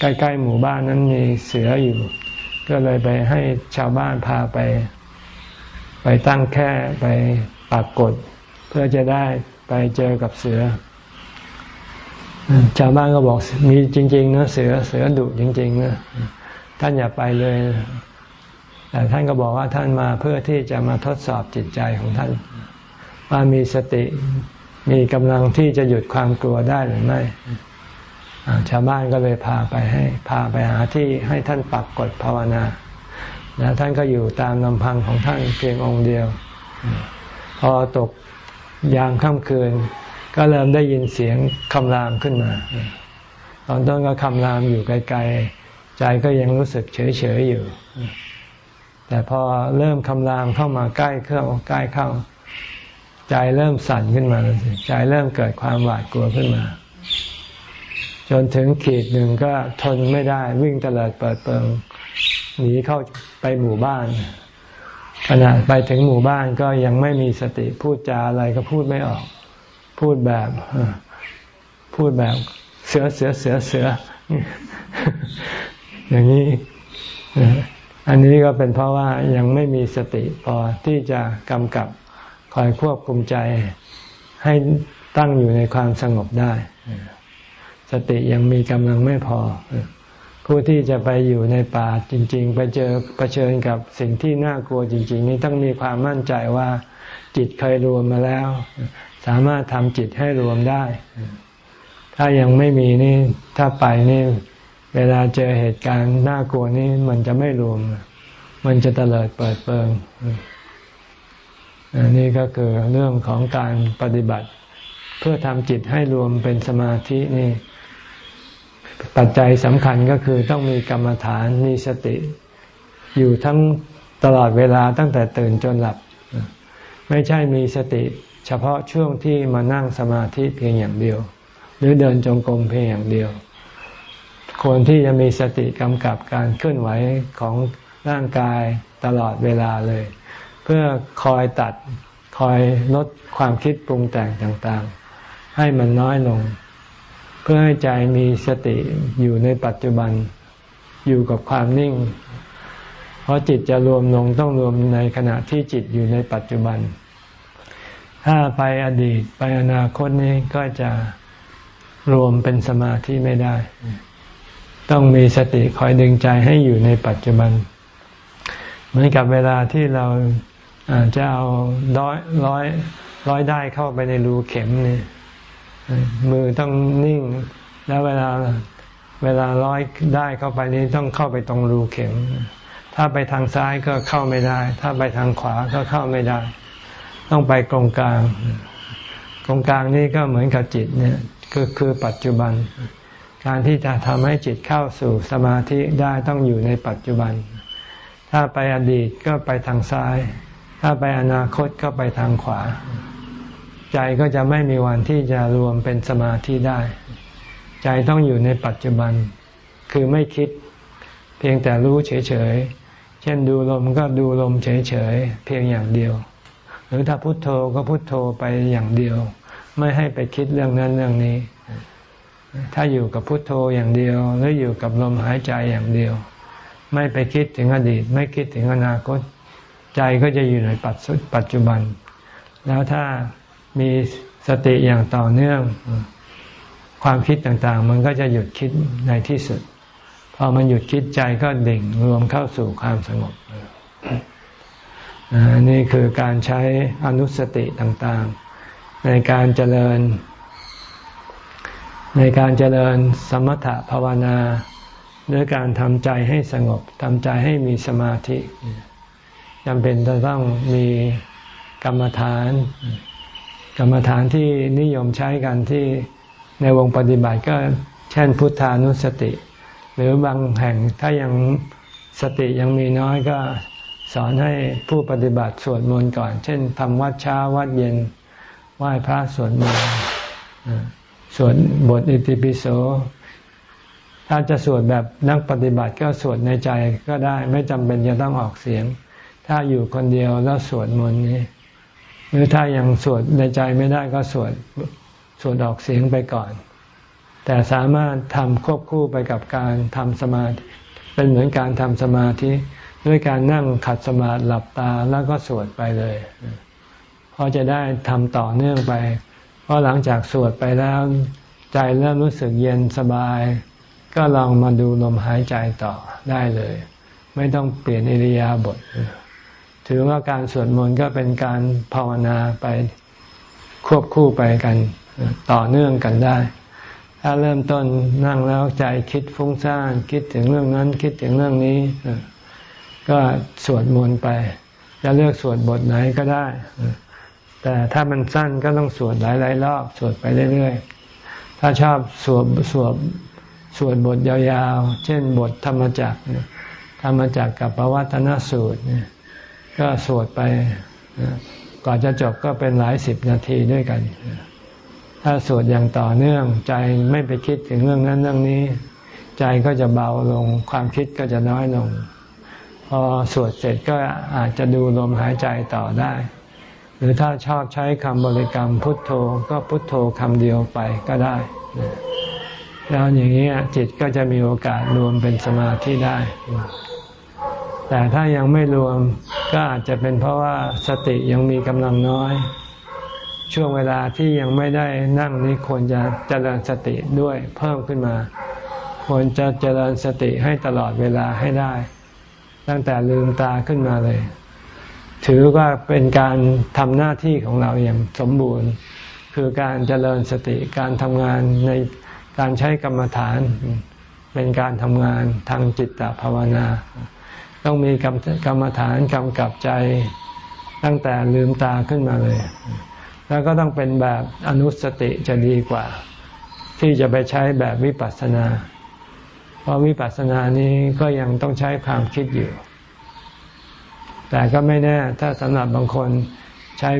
ใกล้ๆหมู่บ้านนั้นมีเสืออยู่ ก็เลยไปให้ชาวบ้านพาไป ไปตั้งแค่ไปปากกดเพื่อจะได้ไปเจอกับเสือ ชาวบ้านก็บอกมีจริง ๆ นะเสือเสือดุจริง ๆ นะ ท่านอย่าไปเลย แต่ท่านก็บอกว่าท่านมาเพื่อที่จะมาทดสอบจิตใจของท่าน ว่ามีสติมีกำลังที่จะหยุดความกลัวได้หรือไม่ชาวบ้านก็เลยพาไปให้ พาไปหาที่ให้ท่านปักกดภาวนาแล้วท่านก็อยู่ตามลำพังของท่านเพียงองค์เดียว พอตกยามค่ำคืน ก็เริ่มได้ยินเสียงคำรามขึ้นมา ตอนต้นก็คำรามอยู่ไกลๆ ใจก็ยังรู้สึกเฉยๆอยู่ แต่พอเริ่มคำรามเข้ามาใกล้เข้าใกล้เข้า ใจเริ่มสั่นขึ้นมาใจเริ่มเกิดความหวาดกลัวขึ้นมา จนถึงขีดหนึ่งก็ทนไม่ได้วิ่งตลอดเปิดเปิงหนีเข้าไปหมู่บ้านขณะไปถึงหมู่บ้านก็ยังไม่มีสติพูดจาอะไรก็พูดไม่ออก พูดแบบพูดแบบเสือเสือเสือเสืออย่างนี้ อันนี้ก็เป็นเพราะว่ายังไม่มีสติพอที่จะกำกับคอยควบคุมใจให้ตั้งอยู่ในความสงบได้ สติยังมีกำลังไม่พอ ผู้ที่จะไปอยู่ในป่าจริง ๆ ไปเจอเผชิญกับสิ่งที่น่ากลัวจริง ๆ นี่ต้องมีความมั่นใจว่าจิตเคยรวมมาแล้ว สามารถทำจิตให้รวมได้ ถ้ายังไม่มีนี่ถ้าไปนี่ เวลาเจอเหตุการณ์น่ากลัวนี่มันจะไม่รวม มันจะเตลิดเปิดเปิงอันนี้ก็คือเรื่องของการปฏิบัติ เพื่อทำจิตให้รวมเป็นสมาธินี่ ปัจจัยสำคัญก็คือต้องมีกรรมฐานมีสติ อยู่ทั้งตลอดเวลาตั้งแต่ตื่นจนหลับ ไม่ใช่มีสติ เฉพาะช่วงที่มานั่งสมาธิเพียงอย่างเดียว หรือเดินจงกรมเพียงอย่างเดียว ควรที่จะมีสติกำกับการเคลื่อนไหวของร่างกายตลอดเวลาเลย เพื่อคอยตัดคอยลดความคิดปรุงแต่งต่างๆ ให้มันน้อยลง เพื่อให้ใจมีสติอยู่ในปัจจุบันอยู่กับความนิ่ง เพราะจิตจะรวมลงต้องรวมในขณะที่จิตอยู่ในปัจจุบัน ถ้าไปอดีตไปอนาคตนี้ก็จะรวมเป็นสมาธิไม่ได้ ต้องมีสติคอยดึงใจให้อยู่ในปัจจุบัน เหมือนกับเวลาที่เราจะเอาร้อยร้อยร้อยได้เข้าไปในรูเข็มนี่มือต้องนิ่ง แล้วเวลาเวลาร้อยได้เข้าไปนี้ต้องเข้าไปตรงรูเข็ม ถ้าไปทางซ้ายก็เข้าไม่ได้ ถ้าไปทางขวาก็เข้าไม่ได้ ต้องไปตรงกลางตรงกลางนี่ก็เหมือนกับจิตเนี่ยคือคือปัจจุบัน การที่จะทำให้จิตเข้าสู่สมาธิได้ต้องอยู่ในปัจจุบัน ถ้าไปอดีตก็ไปทางซ้าย ถ้าไปอนาคตก็ไปทางขวา ใจก็จะไม่มีวันที่จะรวมเป็นสมาธิได้ ใจต้องอยู่ในปัจจุบัน คือไม่คิด เพียงแต่รู้เฉยๆ เช่นดูลมก็ดูลมเฉยๆ เพียงอย่างเดียว หรือถ้าพุโทโธก็พุโทโธไปอย่างเดียว ไม่ให้ไปคิดเรื่องนั้นเรื่องนี้ ถ้าอยู่กับพุทโธอย่างเดียว หรืออยู่กับลมหายใจอย่างเดียว ไม่ไปคิดถึงอดีต ไม่คิดถึงอนาคต ใจก็จะอยู่ในปัจจุบัน แล้วถ้ามีสติอย่างต่อเนื่อง ความคิดต่างๆ มันก็จะหยุดคิดในที่สุด พอมันหยุดคิดใจก็ดิ่งรวมเข้าสู่ความสงบนี่คือการใช้อนุสติต่างๆ ในการเจริญ ในการเจริญสมถะภาวนาด้วยการทำใจให้สงบทำใจให้มีสมาธิจำเป็นจะต้องมีกรรมฐาน กรรมฐานที่นิยมใช้กันที่ในวงปฏิบัติก็เช่นพุทธานุสติ หรือบางแห่งถ้ายังสติยังมีน้อยก็สอนให้ผู้ปฏิบัติสวดมนต์ก่อน เช่นทำวัดเช้าวัดเย็นไหว้พระสวดมนต์ สวดบทอิติปิโส ถ้าจะสวดแบบนักปฏิบัติก็สวดในใจก็ได้ ไม่จำเป็นจะต้องออกเสียง ถ้าอยู่คนเดียวแล้วสวดมนต์นี้ หรือถ้ายังสวดในใจไม่ได้ก็สวดสวดออกเสียงไปก่อน แต่สามารถทำควบคู่ไปกับการทำสมาธิเป็นเหมือนการทำสมาธิด้วยการนั่งขัดสมาธิหลับตาแล้วก็สวดไปเลย เพราะจะได้ทำต่อเนื่องไป พราะหลังจากสวดไปแล้วใจเริ่มรู้สึกเย็นสบาย ก็ลองมาดูลมหายใจต่อได้เลย ไม่ต้องเปลี่ยนอิริยาบถถือว่าการสวดมนต์ก็เป็นการภาวนาไปควบคู่ไปกันต่อเนื่องกันได้ ถ้าเริ่มต้นนั่งแล้วใจคิดฟุ้งซ่านคิดถึงเรื่องนั้นคิดถึงเรื่องนี้ ก็สวดมนต์ไป จะเลือกสวดบทไหนก็ได้ แต่ถ้ามันสั้นก็ต้องสวดหลายๆรอบสวดไปเรื่อยๆ ถ้าชอบสวดสวดสวดบทยาวๆ เช่นบทธรรมจักธรรมจักกับปวัตนสูตรเนี่ยก็สวดไปก่อนจะจบก็เป็นหลายสิบนาทีด้วยกัน ถ้าสวดอย่างต่อเนื่องใจไม่ไปคิดถึงเรื่องนั้นเรื่องนี้ ใจก็จะเบาลงความคิดก็จะน้อยลง พอสวดเสร็จก็อาจจะดูลมหายใจต่อได้ หรือถ้าชอบใช้คำบริกรรมพุทโธก็พุทโธคำเดียวไปก็ได้ แล้วอย่างนี้จิตก็จะมีโอกาสรวมเป็นสมาธิได้ แต่ถ้ายังไม่รวมก็อาจจะเป็นเพราะว่าสติยังมีกำลังน้อย ช่วงเวลาที่ยังไม่ได้นั่งนี้ควรจะเจริญสติด้วยเพิ่มขึ้นมา ควรจะเจริญสติให้ตลอดเวลาให้ได้ ตั้งแต่ลืมตาขึ้นมาเลย ถือว่าเป็นการทำหน้าที่ของเราอย่างสมบูรณ์ คือการเจริญสติการทำงานในการใช้กรรมฐาน เป็นการทำงานทางจิตตภาวนา ต้องมีกรรมฐานกำกับใจตั้งแต่ลืมตาขึ้นมาเลย แล้วก็ต้องเป็นแบบอนุสติจะดีกว่า ที่จะไปใช้แบบวิปัสสนา เพราะวิปัสสนานี้ก็ยังต้องใช้ความคิดอยู่ แต่ก็ไม่แน่ถ้าสำหรับบางคนใช้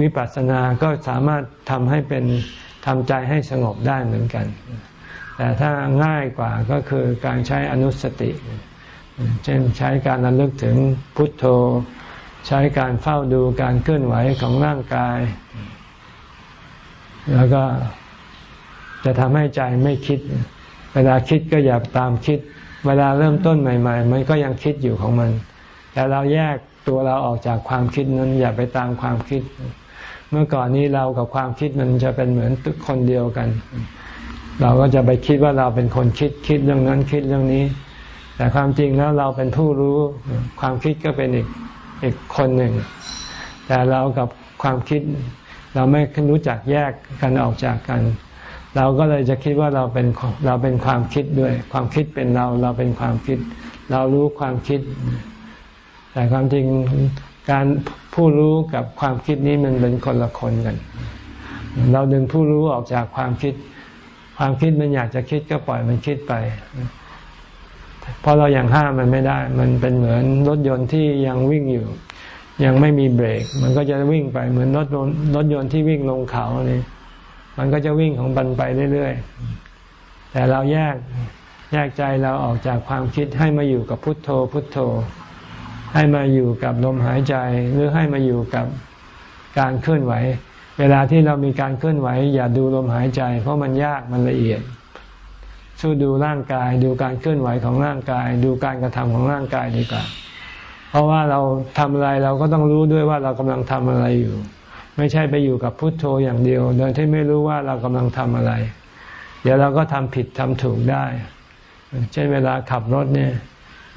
วิปัสสนาก็สามารถทำให้เป็นทำใจให้สงบได้เหมือนกัน แต่ถ้าง่ายกว่าก็คือการใช้อนุสติ เช่นใช้การระลึกถึงพุทโธ ใช้การเฝ้าดูการเคลื่อนไหวของร่างกาย แล้วก็จะทำให้ใจไม่คิด เวลาคิดก็อย่าตามคิด เวลาเริ่มต้นใหม่ ๆ มันก็ยังคิดอยู่ของมัน แต่เราแยกตัวเราออกจากความคิดนั้นอย่าไปตามความคิด เมื่อก่อนนี้เรากับความคิดมันจะเป็นเหมือนคนเดียวกัน เราก็จะไปคิดว่าเราเป็นคนคิดคิดเรื่องนั้นคิดเรื่องนี้ แต่ความจริงแล้วเราเป็นผู้รู้ความคิดก็เป็นอีกอีกคนหนึ่ง แต่เรากับความคิดเราไม่รู้จักแยกกันออกจากกัน เราก็เลยจะคิดว่าเราเป็นเราเป็นความคิดด้วย ความคิดเป็นเราเราเป็นความคิด เรารู้ความคิด แต่ความจริงการผู้รู้กับความคิดนี้มันเป็นคนละคนกัน เราดึงผู้รู้ออกจากความคิด ความคิดมันอยากจะคิดก็ปล่อยมันคิดไปเพราะเรายัางห้ามมันไม่ได้ มันเป็นเหมือนรถยนต์ที่ยังวิ่งอยู่ ยังไม่มีเบรก มันก็จะวิ่งไปเหมือนรถรถยนต์ที่วิ่งลงเขาเนี่ยมันก็จะวิ่งของมันไปเรื่อยๆ แต่เราแยกแยกใจเราออกจากความคิดให้มาอยู่กับพุทโธพุทโธ ให้มาอยู่กับลมหายใจหรือให้มาอยู่กับการเคลื่อนไหว เวลาที่เรามีการเคลื่อนไหว อย่าดูลมหายใจ เพราะมันยากมันละเอียดสู้ดูร่างกาย ดูการเคลื่อนไหวของร่างกาย ดูการกระทำของร่างกายดีกว่า เพราะว่าเราทำอะไรเราก็ต้องรู้ด้วยว่าเรากำลังทำอะไรอยู่ ไม่ใช่ไปอยู่กับพุทโธอย่างเดียว โดยที่ไม่รู้ว่าเรากำลังทำอะไร เดี๋ยวเราก็ทำผิดทำถูกได้ เช่นเวลาขับรถเนี่ย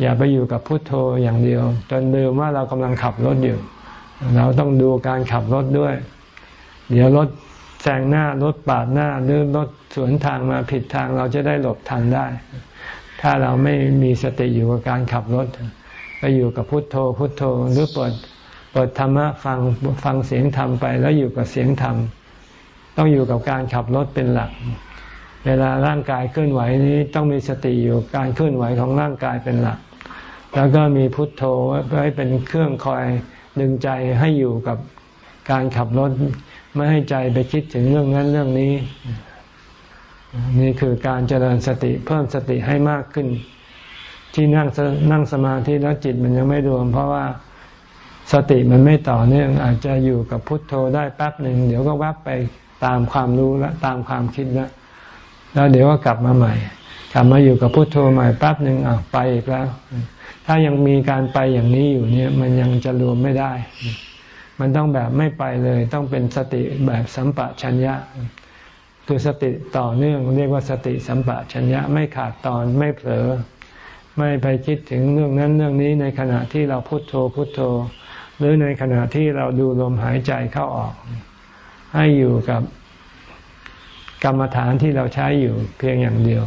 อย่าไปอยู่กับพุทโธอย่างเดียว จนลืมว่าเรากำลังขับรถอยู่ เราต้องดูการขับรถด้วย เดี๋ยวรถแซงหน้ารถปาดหน้าหรือรถสวนทางมาผิดทางเราจะได้หลบทันได้ ถ้าเราไม่มีสติอยู่กับการขับรถก็อยู่กับพุทโธ พุทโธหรือเปิดเปิดธรรมะฟังฟังเสียงธรรมไปแล้วอยู่กับเสียงธรรม ต้องอยู่กับการขับรถเป็นหลัก เวลาร่างกายเคลื่อนไหวนี้ต้องมีสติอยู่การเคลื่อนไหวของร่างกายเป็นหลัก แล้วก็มีพุทโธไว้เป็นเครื่องคอยดึงใจให้อยู่กับการขับรถ ไม่ให้ใจไปคิดถึงเรื่องนั้นเรื่องนี้ นี่คือการเจริญสติเพิ่มสติให้มากขึ้น ที่นั่งนั่งสมาธิแล้วจิตมันยังไม่รวม เพราะว่าสติมันไม่ต่อเนื่องอาจจะอยู่กับพุทโธได้แป๊บหนึ่งเดี๋ยวก็วับไปตามความรู้และตามความคิดแล้วแล้วเดี๋ยวก็กลับมาใหม่ กลับมาอยู่กับพุทโธใหม่แป๊บหนึ่งอะไปอีกแล้ว ถ้ายังมีการไปอย่างนี้อยู่เนี่ยมันยังจะรวมไม่ได้ มันต้องแบบไม่ไปเลย ต้องเป็นสติแบบสัมปะชัญญะ คือสติต่อเนื่อง เรียกว่าสติสัมปะชัญญะไม่ขาดตอนไม่เผลอ ไม่ไปคิดถึงเรื่องนั้นเรื่องนี้ในขณะที่เราพุโทโธพุโทโธ หรือในขณะที่เราดูลมหายใจเข้าออก ให้อยู่กับกรรมฐานที่เราใช้อยู่เพียงอย่างเดียว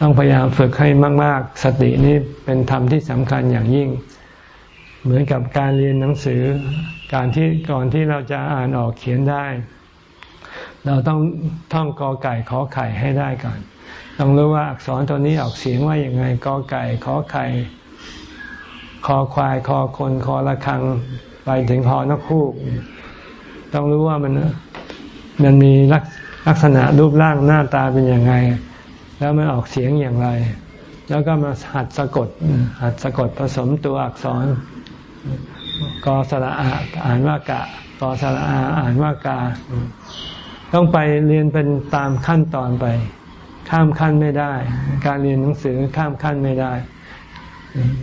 ต้องพยายามฝึกให้มาก ๆ สตินี้เป็นธรรมที่สำคัญอย่างยิ่ง เหมือนกับการเรียนหนังสือ การที่ก่อนที่เราจะอ่านออกเขียนได้ เราต้องท่องกอไก่ขอไข่ให้ได้ก่อน ต้องรู้ว่าอักษรตัวนี้ออกเสียงว่าอย่างไงกอไก่ขอไข่คอควายคอคนคอระคังไปถึงคอนกคูก ต้องรู้ว่ามันมันมีลักษณะรูปร่างหน้าตาเป็นยังไง แล้วมันออกเสียงอย่างไร แล้วก็มาหัดสะกด หัดสะกดผสมตัวอักษร กอสระอาอ่านว่ากะกอสระอาอ่านว่ากา ต้องไปเรียนเป็นตามขั้นตอนไป ข้ามขั้นไม่ได้ การเรียนหนังสือข้ามขั้นไม่ได้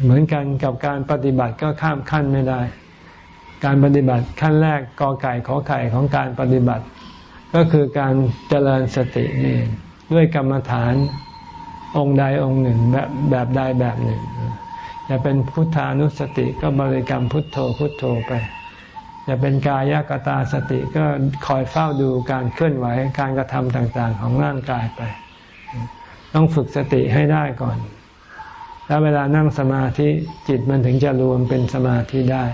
เหมือนกันกับการปฏิบัติก็ข้ามขั้นไม่ได้ การปฏิบัติขั้นแรกกอไก่ขอไข่ของการปฏิบัติ ก็คือการเจริญสตินี่ ด้วยกรรมฐานองค์ใดองค์หนึ่งแบบแบบใดแบบหนึ่งจะเป็นพุทธานุสติก็บริกรรมพุทโธพุทโธไปจะเป็นกายกตาสติก็คอยเฝ้าดูการเคลื่อนไหวการกระทำต่างๆ ของร่างกายไป ต้องฝึกสติให้ได้ก่อน แล้วเวลานั่งสมาธิจิตมันถึงจะรวมเป็นสมาธิได้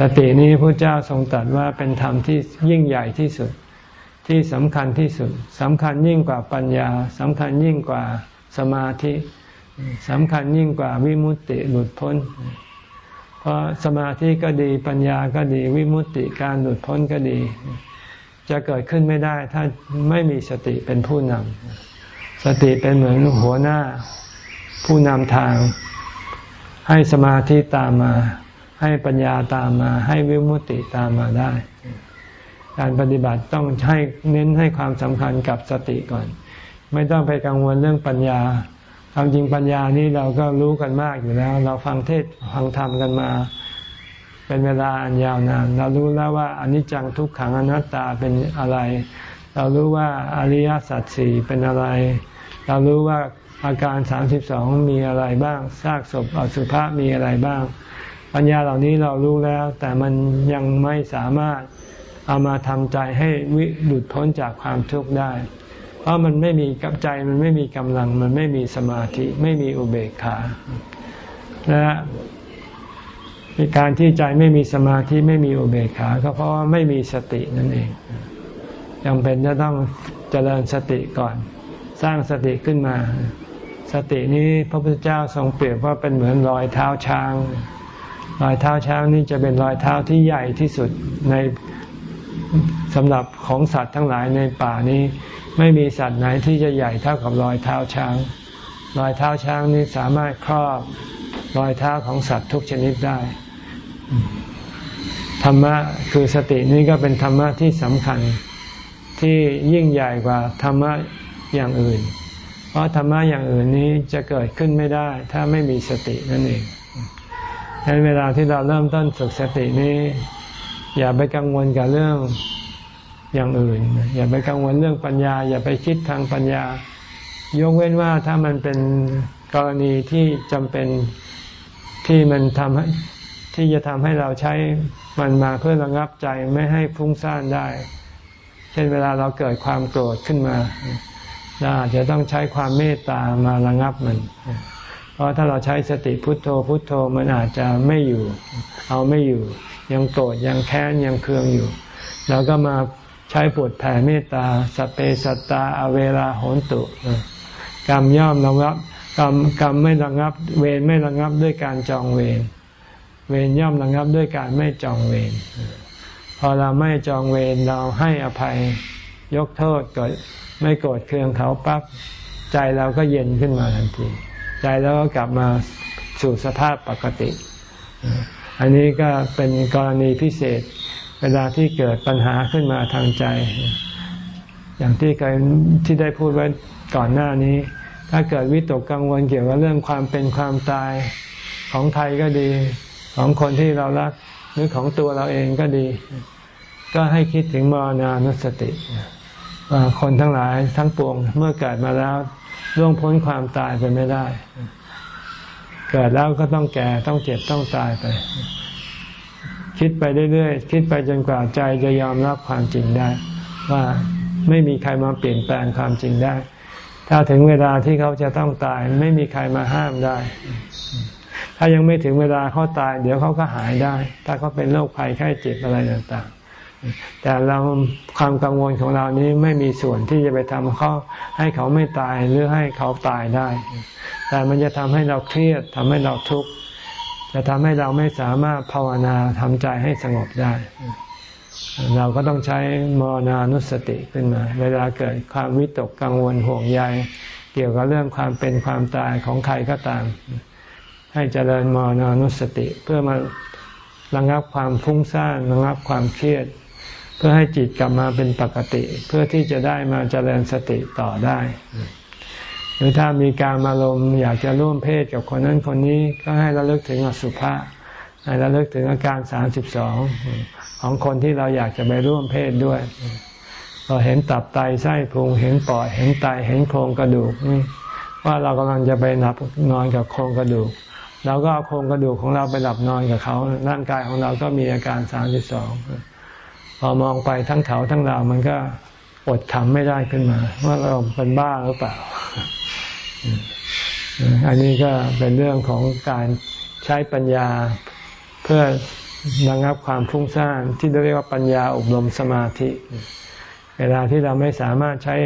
สตินี้พระเจ้าทรงตรัสว่าเป็นธรรมที่ยิ่งใหญ่ที่สุด ที่สำคัญที่สุดสำคัญยิ่งกว่าปัญญาสำคัญยิ่งกว่าสมาธิสำคัญยิ่งกว่าวิมุตติหลุดพ้น เพราะสมาธิก็ดีปัญญาก็ดีวิมุตติการหลุดพ้นก็ดี จะเกิดขึ้นไม่ได้ถ้าไม่มีสติเป็นผู้นำสติเป็นเหมือนหัวหน้า ผู้นำทาง ให้สมาธิตามมา ให้ปัญญาตามมา ให้วิมุตติตามมาได้ การปฏิบัติต้องให้เน้นให้ความสำคัญกับสติก่อน ไม่ต้องไปกังวลเรื่องปัญญาความจริงปัญญานี้เราก็รู้กันมากอยู่แล้ว เราฟังเทศฟังธรรมกันมา เป็นเวลาอันยาวนาน เรารู้แล้วว่าอนิจจังทุกขังอนัตตาเป็นอะไร เรารู้ว่าอริยสัจสี่เป็นอะไร เรารู้ว่าอาการสามสิบสองมีอะไรบ้างซากศพอสุภะมีอะไรบ้าง ปัญญาเหล่านี้เรารู้แล้ว แต่มันยังไม่สามารถ เอามาทำใจให้วิหลุดพ้นจากความทุกข์ได้ เพราะมันไม่มีกับใจมันไม่มีกำลัง มันไม่มีสมาธิไม่มีอุเบกขาและการที่ใจไม่มีสมาธิไม่มีอุเบกขา ก็เพราะว่าไม่มีสตินั่นเองจำเป็นจะต้องเจริญสติก่อน สร้างสติขึ้นมา สตินี้พระพุทธเจ้าทรงเปรียบว่าเป็นเหมือนรอยเท้าช้าง รอยเท้าช้างนี้จะเป็นรอยเท้าที่ใหญ่ที่สุดใน สำหรับของสัตว์ทั้งหลายในป่านี้ ไม่มีสัตว์ไหนที่จะใหญ่เท่ากับรอยเท้าช้าง รอยเท้าช้างนี้สามารถครอบรอยเท้าของสัตว์ทุกชนิดได้ ธรรมะคือสตินี้ก็เป็นธรรมะที่สำคัญที่ยิ่งใหญ่กว่าธรรมะอย่างอื่น เพราะธรรมะอย่างอื่นนี้จะเกิดขึ้นไม่ได้ ถ้าไม่มีสตินั่นเองในเวลาที่เราเริ่มต้นฝึกสตินี้ อย่าไปกังวลกับเรื่องอย่างอื่น อย่าไปกังวลเรื่องปัญญา อย่าไปคิดทางปัญญา ยกเว้นว่าถ้ามันเป็นกรณีที่จำเป็นที่มันทำให้ที่จะทำให้เราใช้มันมาเพื่อระงับใจไม่ให้ฟุ้งซ่านได้ เช่นเวลาเราเกิดความโกรธขึ้นมาเราอาจจะต้องใช้ความเมตตามาระงับมัน เพราะถ้าเราใช้สติพุทโธพุทโธมันอาจจะไม่อยู่ เอาไม่อยู่ ยังโกรธยังแค้นยังเคืองอยู่เราก็มาใช้บทแผ่เมตตาสเปสตาอเวลาโหนตุกรรมย่อมระงับกรรมกรรมไม่ระงับ เวรไม่ระงับด้วยการจองเวรเวรย่อมระงับด้วยการไม่จองเวรพอเราไม่จองเวรเราให้อภัยยกโทษก็ไม่โกรธเคืองเขาปั๊บใจเราก็เย็นขึ้นมาทันที ใจเราก็กลับมาสู่สภาพปกติ อันนี้ก็เป็นกรณีพิเศษ เวลาที่เกิดปัญหาขึ้นมาทางใจ อย่างที่เคยที่ได้พูดไว้ก่อนหน้านี้ ถ้าเกิดวิตกกังวลเกี่ยวกับเรื่องความเป็นความตายของใครก็ดี ของคนที่เรารักหรือของตัวเราเองก็ดี ก็ให้คิดถึงมรณานุสติว่าคนทั้งหลายทั้งปวงเมื่อเกิดมาแล้วล่วงพ้นความตายไปไม่ได้ เกิดแล้วก็ต้องแก่ต้องเจ็บต้องตายไป คิดไปเรื่อยๆ คิดไปจนกว่าใจจะยอมรับความจริงได้ ว่าไม่มีใครมาเปลี่ยนแปลงความจริงได้ ถ้าถึงเวลาที่เขาจะต้องตาย ไม่มีใครมาห้ามได้ ถ้ายังไม่ถึงเวลาเขาตาย เดี๋ยวเขาก็หายได้ ถ้าเขาเป็นโรคภัยไข้เจ็บอะไรต่างๆ แต่เราความกังวลของเรานี้ไม่มีส่วนที่จะไปทำเขาให้เขาไม่ตายหรือให้เขาตายได้ แต่มันจะทำให้เราเครียดทำให้เราทุกข์จะทำให้เราไม่สามารถภาวนาทำใจให้สงบได้ เราก็ต้องใช้มรณานุสติขึ้นมา เวลาเกิดความวิตกกังวลห่วงใยเกี่ยวกับเรื่องความเป็นความตายของใครก็ตาม ให้เจริญมรณานุสติเพื่อมาระงับความฟุ้งซ่านระงับความเครียด เพื่อให้จิตกลับมาเป็นปกติ เพื่อที่จะได้มาเจริญสติต่อได้ หรือถ้ามีการมาลมณ์อยากจะร่วมเพศกับคนนั้นคนนี้ก็ให้ระลึกถึงอสุภะให้ระลึกถึงอาการสามสิบสองของคนที่เราอยากจะไปร่วมเพศด้วยเราเห็นตับไตไส้พุงเห็นปอดเห็นไตเห็นโครงกระดูกนี่ว่าเรากำลังจะไปหลับนอนกับโครงกระดูกเราก็เอาโครงกระดูกของเราไปหลับนอนกับเขาร่างกายของเราก็มีอาการสามสิบสองพอมองไปทั้งเขาทั้งเรามันก็อดขำไม่ได้ขึ้นมา ว่าเราเป็นบ้าหรือเปล่า อันนี้ก็เป็นเรื่องของการใช้ปัญญาเพื่อระงับความฟุ้งซ่านที่เรียกว่าปัญญาอบรมสมาธิ เวลาที่เราไม่สามารถใช้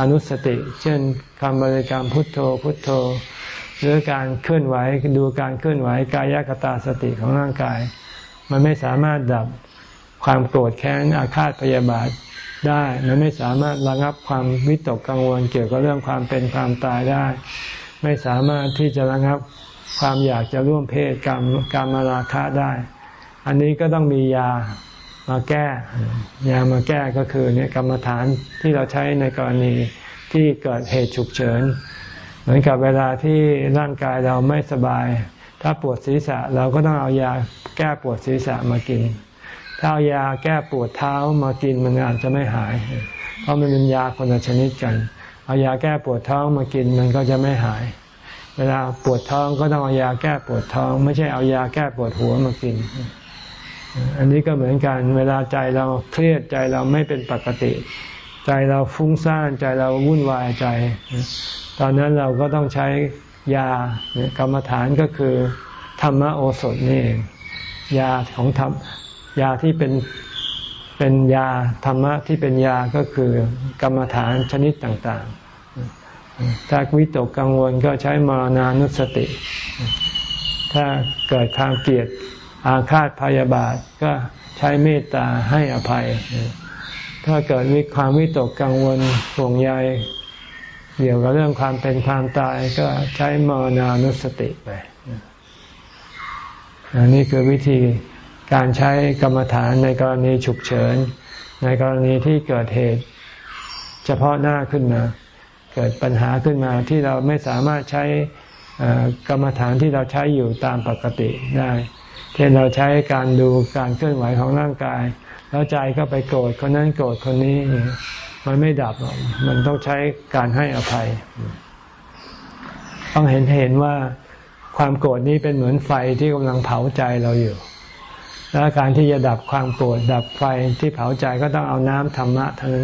อนุสติ เช่นคำบริกรรมพุทโธ พุทโธ หรือการเคลื่อนไหวดูการเคลื่อนไหวกายกตาสติของร่างกาย มันไม่สามารถดับความโกรธแค้นอาฆาตพยาบาท ได้มันไม่สามารถระงับความวิตกกังวลเกี่ยวกับเรื่องความเป็นความตายได้ ไม่สามารถที่จะระงับความอยากจะร่วมเพศกรรมกรรมราคะได้ อันนี้ก็ต้องมียามาแก้ ยามาแก้ก็คือเนี่ยกรรมฐานที่เราใช้ในกรณีที่เกิดเหตุฉุกเฉิน เหมือนกับเวลาที่ร่างกายเราไม่สบาย ถ้าปวดศีรษะเราก็ต้องเอายาแก้ปวดศีรษะมากิน ถ้าเอายาแก้ปวดเท้ามากินมันอาจจะไม่หาย เพราะมันเป็นยาคนละชนิดกัน เอายาแก้ปวดท้องมากินมันก็จะไม่หาย เวลาปวดท้องก็ต้องเอายาแก้ปวดท้อง ไม่ใช่เอายาแก้ปวดหัวมากิน อันนี้ก็เหมือนกัน เวลาใจเราเครียดใจเราไม่เป็นปกติ ใจเราฟุ้งซ่านใจเราวุ่นวายใจ ตอนนั้นเราก็ต้องใช้ยากรรมฐานก็คือ ธรรมโอสถนี่เองยาของธรรม ยาที่เป็นเป็นยาธรรมะที่เป็นยาก็คือกรรมฐานชนิดต่างๆ ถ้าวิตกกังวลก็ใช้มานานุสติ ถ้าเกิดความเกลียดอาฆาตพยาบาทก็ใช้เมตตาให้อภัย ถ้าเกิดมีความวิตกกังวลห่วงใยเกี่ยวกับเรื่องความเป็นความตายก็ใช้มานานุสติไป อันนี้คือวิธี การใช้กรรมฐานในกรณีฉุกเฉิน ในกรณีที่เกิดเหตุ เฉพาะหน้าขึ้นมา เกิดปัญหาขึ้นมาที่เราไม่สามารถใช้กรรมฐานที่เราใช้อยู่ตามปกติได้เช่นเราใช้การดูการเคลื่อนไหวของร่างกาย แล้วใจก็ไปโกรธคนนั้นโกรธคนนี้ มันไม่ดับมันต้องใช้การให้อภัย ต้องเห็นเห็นว่าความโกรธนี้เป็นเหมือนไฟที่กำลังเผาใจเราอยู่ และการที่จะดับความโกรธดับไฟที่เผาใจก็ต้องเอาน้ำธรรมะทั้ง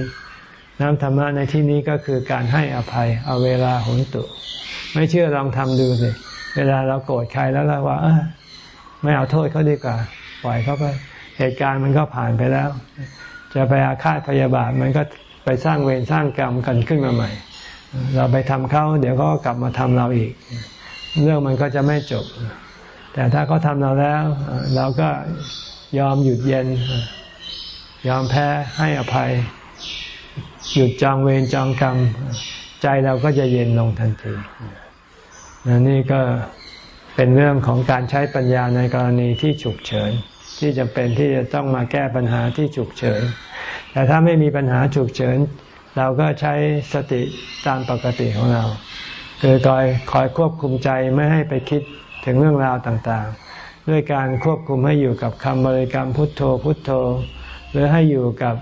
น้ำธรรมะในที่นี้ก็คือการให้อภัยเอาเวลาหุนตุ ไม่เชื่อลองทำดูสิเวลาเราโกรธใครแล้วเราว่าไม่เอาโทษเขาดีกว่า ปล่อยเขาไปเหตุการณ์มันก็ผ่านไปแล้ว จะไปอาฆาตพยาบาทมันก็ไปสร้างเวรสร้างกรรมกันขึ้นมาใหม่ เราไปทำเขาเดี๋ยวก็กลับมาทำเราอีก เรื่องมันก็จะไม่จบ แต่ถ้าเขาทาเราแล้ว เราก็ยอมหยุดเย็น ยอมแพ้ให้อภัย หยุดจองเวรจองกรรม ใจเราก็จะเย็นลงทันทีนี่ก็เป็นเรื่องของการใช้ปัญญาในกรณีที่ฉุกเฉิน ที่จำเป็นที่จะต้องมาแก้ปัญหาที่ฉุกเฉิน แต่ถ้าไม่มีปัญหาฉุกเฉิน เราก็ใช้สติตามปกติของเรา คือคอยคอยควบคุมใจไม่ให้ไปคิด ถึงเรื่องราวต่างๆ ด้วยการควบคุมให้อยู่กับคำบริกรรมพุทโธพุทโธ หรือให้อยู่กับ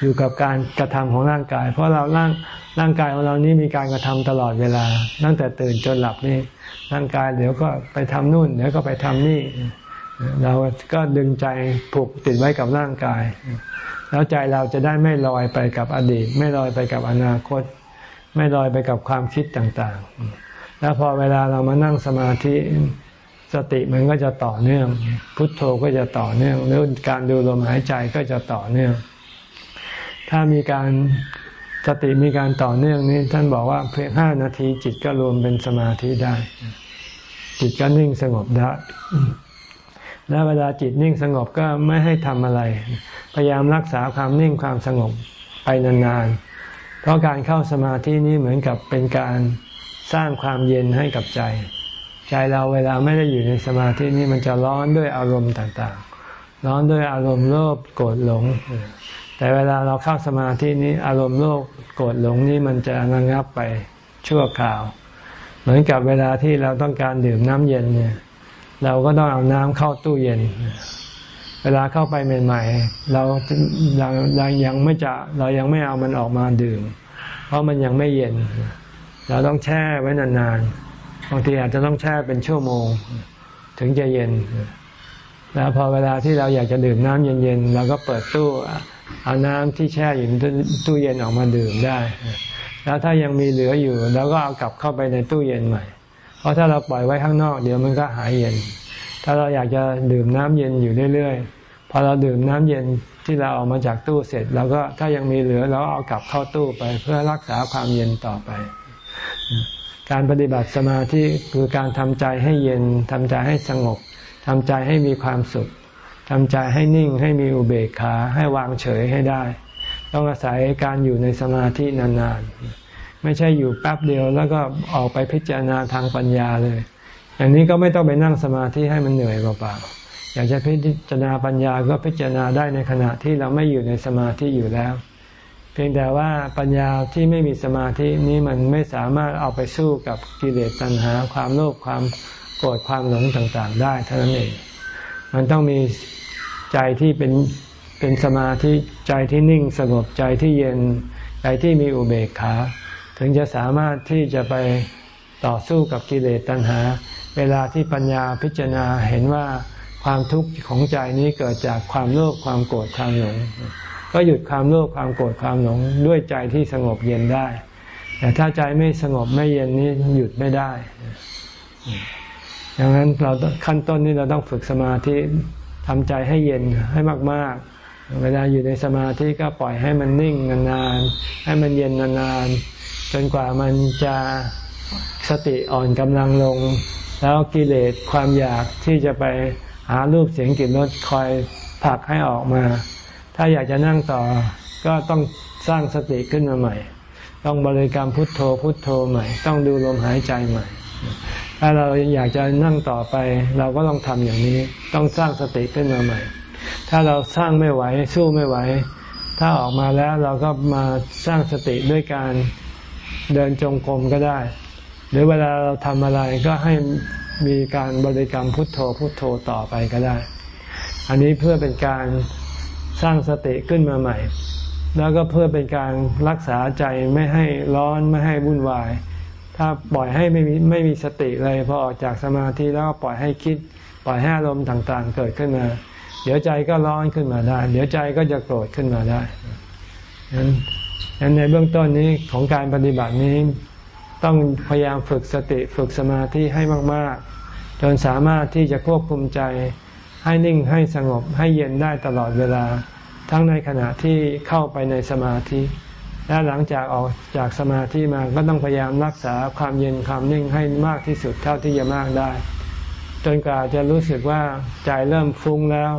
อยู่กับการกระทำของร่างกาย เพราะเราร่างร่างกายของเรานี้มีการกระทำตลอดเวลา ตั้งแต่ตื่นจนหลับนี่ร่างกายเดี๋ยวก็ไปทำนู่นเดี๋ยวก็ไปทำนี่ เราก็ดึงใจผูกติดไว้กับร่างกาย แล้วใจเราจะได้ไม่ลอยไปกับอดีต ไม่ลอยไปกับอนาคต ไม่ลอยไปกับความคิดต่างๆ แล้วพอเวลาเรามานั่งสมาธิสติมันก็จะต่อเนื่อง พุทโธก็จะต่อเนื่องหรือการดูลมหายใจก็จะต่อเนื่อง ถ้ามีการสติมีการต่อเนื่องนี้ท่านบอกว่าเพียงห้านาทีจิตก็รวมเป็นสมาธิได้ จิตก็นิ่งสงบได้แล้วเวลาจิตนิ่งสงบก็ไม่ให้ทำอะไร พยายามรักษาความนิ่งความสงบไปนานๆเพราะการเข้าสมาธินี้เหมือนกับเป็นการ สร้างความเย็นให้กับใจ ใจเราเวลาไม่ได้อยู่ในสมาธินี้มันจะร้อนด้วยอารมณ์ต่างๆ ร้อนด้วยอารมณ์โลภโกรธหลง แต่เวลาเราเข้าสมาธินี้อารมณ์โลภโกรธหลงนี้มันจะระงับไปชั่วคราว เหมือนกับเวลาที่เราต้องการดื่มน้ำเย็นเนี่ยเราก็ต้องเอาน้ำเข้าตู้เย็น เวลาเข้าไปใหม่ๆเราเรายังไม่จะเรายังไม่เอามันออกมาดื่ม เพราะมันยังไม่เย็น เราต้องแช่ไว้นานๆ บางทีอาจจะต้องแช่เป็นชั่วโมง ถึงจะเย็น แล้วพอเวลาที่เราอยากจะดื่มน้ำเย็นๆเราก็เปิดตู้เอาน้ำที่แช่อยู่ในตู้เย็นออกมาดื่มได้ แล้วถ้ายังมีเหลืออยู่เราก็เอากลับเข้าไปในตู้เย็นใหม่ เพราะถ้าเราปล่อยไว้ข้างนอก เดี๋ยวมันก็หายเย็น ถ้าเราอยากจะดื่มน้ำเย็นอยู่เรื่อยๆ พอเราดื่มน้ำเย็นที่เราเอามาจากตู้เสร็จเราก็ถ้ายังมีเหลือเราเอากลับเข้าตู้ไปเพื่อรักษาความเย็นต่อไป การปฏิบัติสมาธิคือการทำใจให้เย็นทำใจให้สงบทำใจให้มีความสุขทำใจให้นิ่งให้มีอุเบกขาให้วางเฉยให้ได้ ต้องอาศัยการอยู่ในสมาธินานๆ ไม่ใช่อยู่แป๊บเดียวแล้วก็ออกไปพิจารณาทางปัญญาเลย อย่างนี้ก็ไม่ต้องไปนั่งสมาธิให้มันเหนื่อยเปล่าๆอยากจะพิจารณาปัญญาก็พิจารณาได้ในขณะที่เราไม่อยู่ในสมาธิอยู่แล้ว พียงแต่ว่าปัญญาที่ไม่มีสมาธินี้มันไม่สามารถเอาไปสู้กับกิเลสตัณหา ความโลภความโกรธความหลงต่างๆ ได้เท่านั้นเอง มันต้องมีใจที่เป็นเป็นสมาธิใจที่นิ่งสงบใจที่เย็นใจที่มีอุเบกขา ถึงจะสามารถที่จะไปต่อสู้กับกิเลสตัณหา เวลาที่ปัญญาพิจารณาเห็นว่าความทุกข์ของใจนี้เกิดจากความโลภความโกรธความหลง ก็หยุดความโลภความโกรธความหลงด้วยใจที่สงบเย็นได้ แต่ถ้าใจไม่สงบไม่เย็นนี้หยุดไม่ได้ดังนั้นเราขั้นต้นนี้เราต้องฝึกสมาธิทำใจให้เย็นให้มาก ๆ เวลาอยู่ในสมาธิก็ปล่อยให้มันนิ่งนานๆ ให้มันเย็นนานๆ จนกว่ามันจะสติอ่อนกำลังลง แล้วกิเลสความอยากที่จะไปหารูปเสียงกลิ่นรสคอยผลักให้ออกมา ถ้าอยากจะนั่งต่อก็ต้องสร้างสติขึ้นมาใหม่ ต้องบริกรรมพุทโธพุทโธใหม่ ต้องดูลมหายใจใหม่ ถ้าเราอยากจะนั่งต่อไป เราก็ต้องทำอย่างนี้ ต้องสร้างสติขึ้นมาใหม่ ถ้าเราสร้างไม่ไหวสู้ไม่ไหว ถ้าออกมาแล้วเราก็มาสร้างสติด้วยการเดินจงกรมก็ได้ หรือเวลาเราทำอะไรก็ให้มีการบริกรรมพุทโธพุทโธต่อไปก็ได้ อันนี้เพื่อเป็นการ สร้างสติขึ้นมาใหม่ แล้วก็เพื่อเป็นการรักษาใจไม่ให้ร้อนไม่ให้วุ่นวาย ถ้าปล่อยให้ไม่มีไม่มีสติเลยพอออกจากสมาธิแล้วก็ปล่อยให้คิด ปล่อยให้อารมณ์ต่างๆ เกิดขึ้นมา เดี๋ยวใจก็ร้อนขึ้นมาได้ เดี๋ยวใจก็จะโกรธขึ้นมาได้นั้นในเบื้องต้นนี้ของการปฏิบัตินี้ต้องพยายามฝึกสติฝึกสมาธิให้มาก ๆ จนสามารถที่จะควบคุมใจ ให้นิ่งให้สงบให้เย็นได้ตลอดเวลา ทั้งในขณะที่เข้าไปในสมาธิ และหลังจากออกจากสมาธิมาก็ต้องพยายามรักษาความเย็นความนิ่งให้มากที่สุดเท่าที่จะมากได้ จนกว่าจะรู้สึกว่าใจเริ่มฟุ้งแล้ว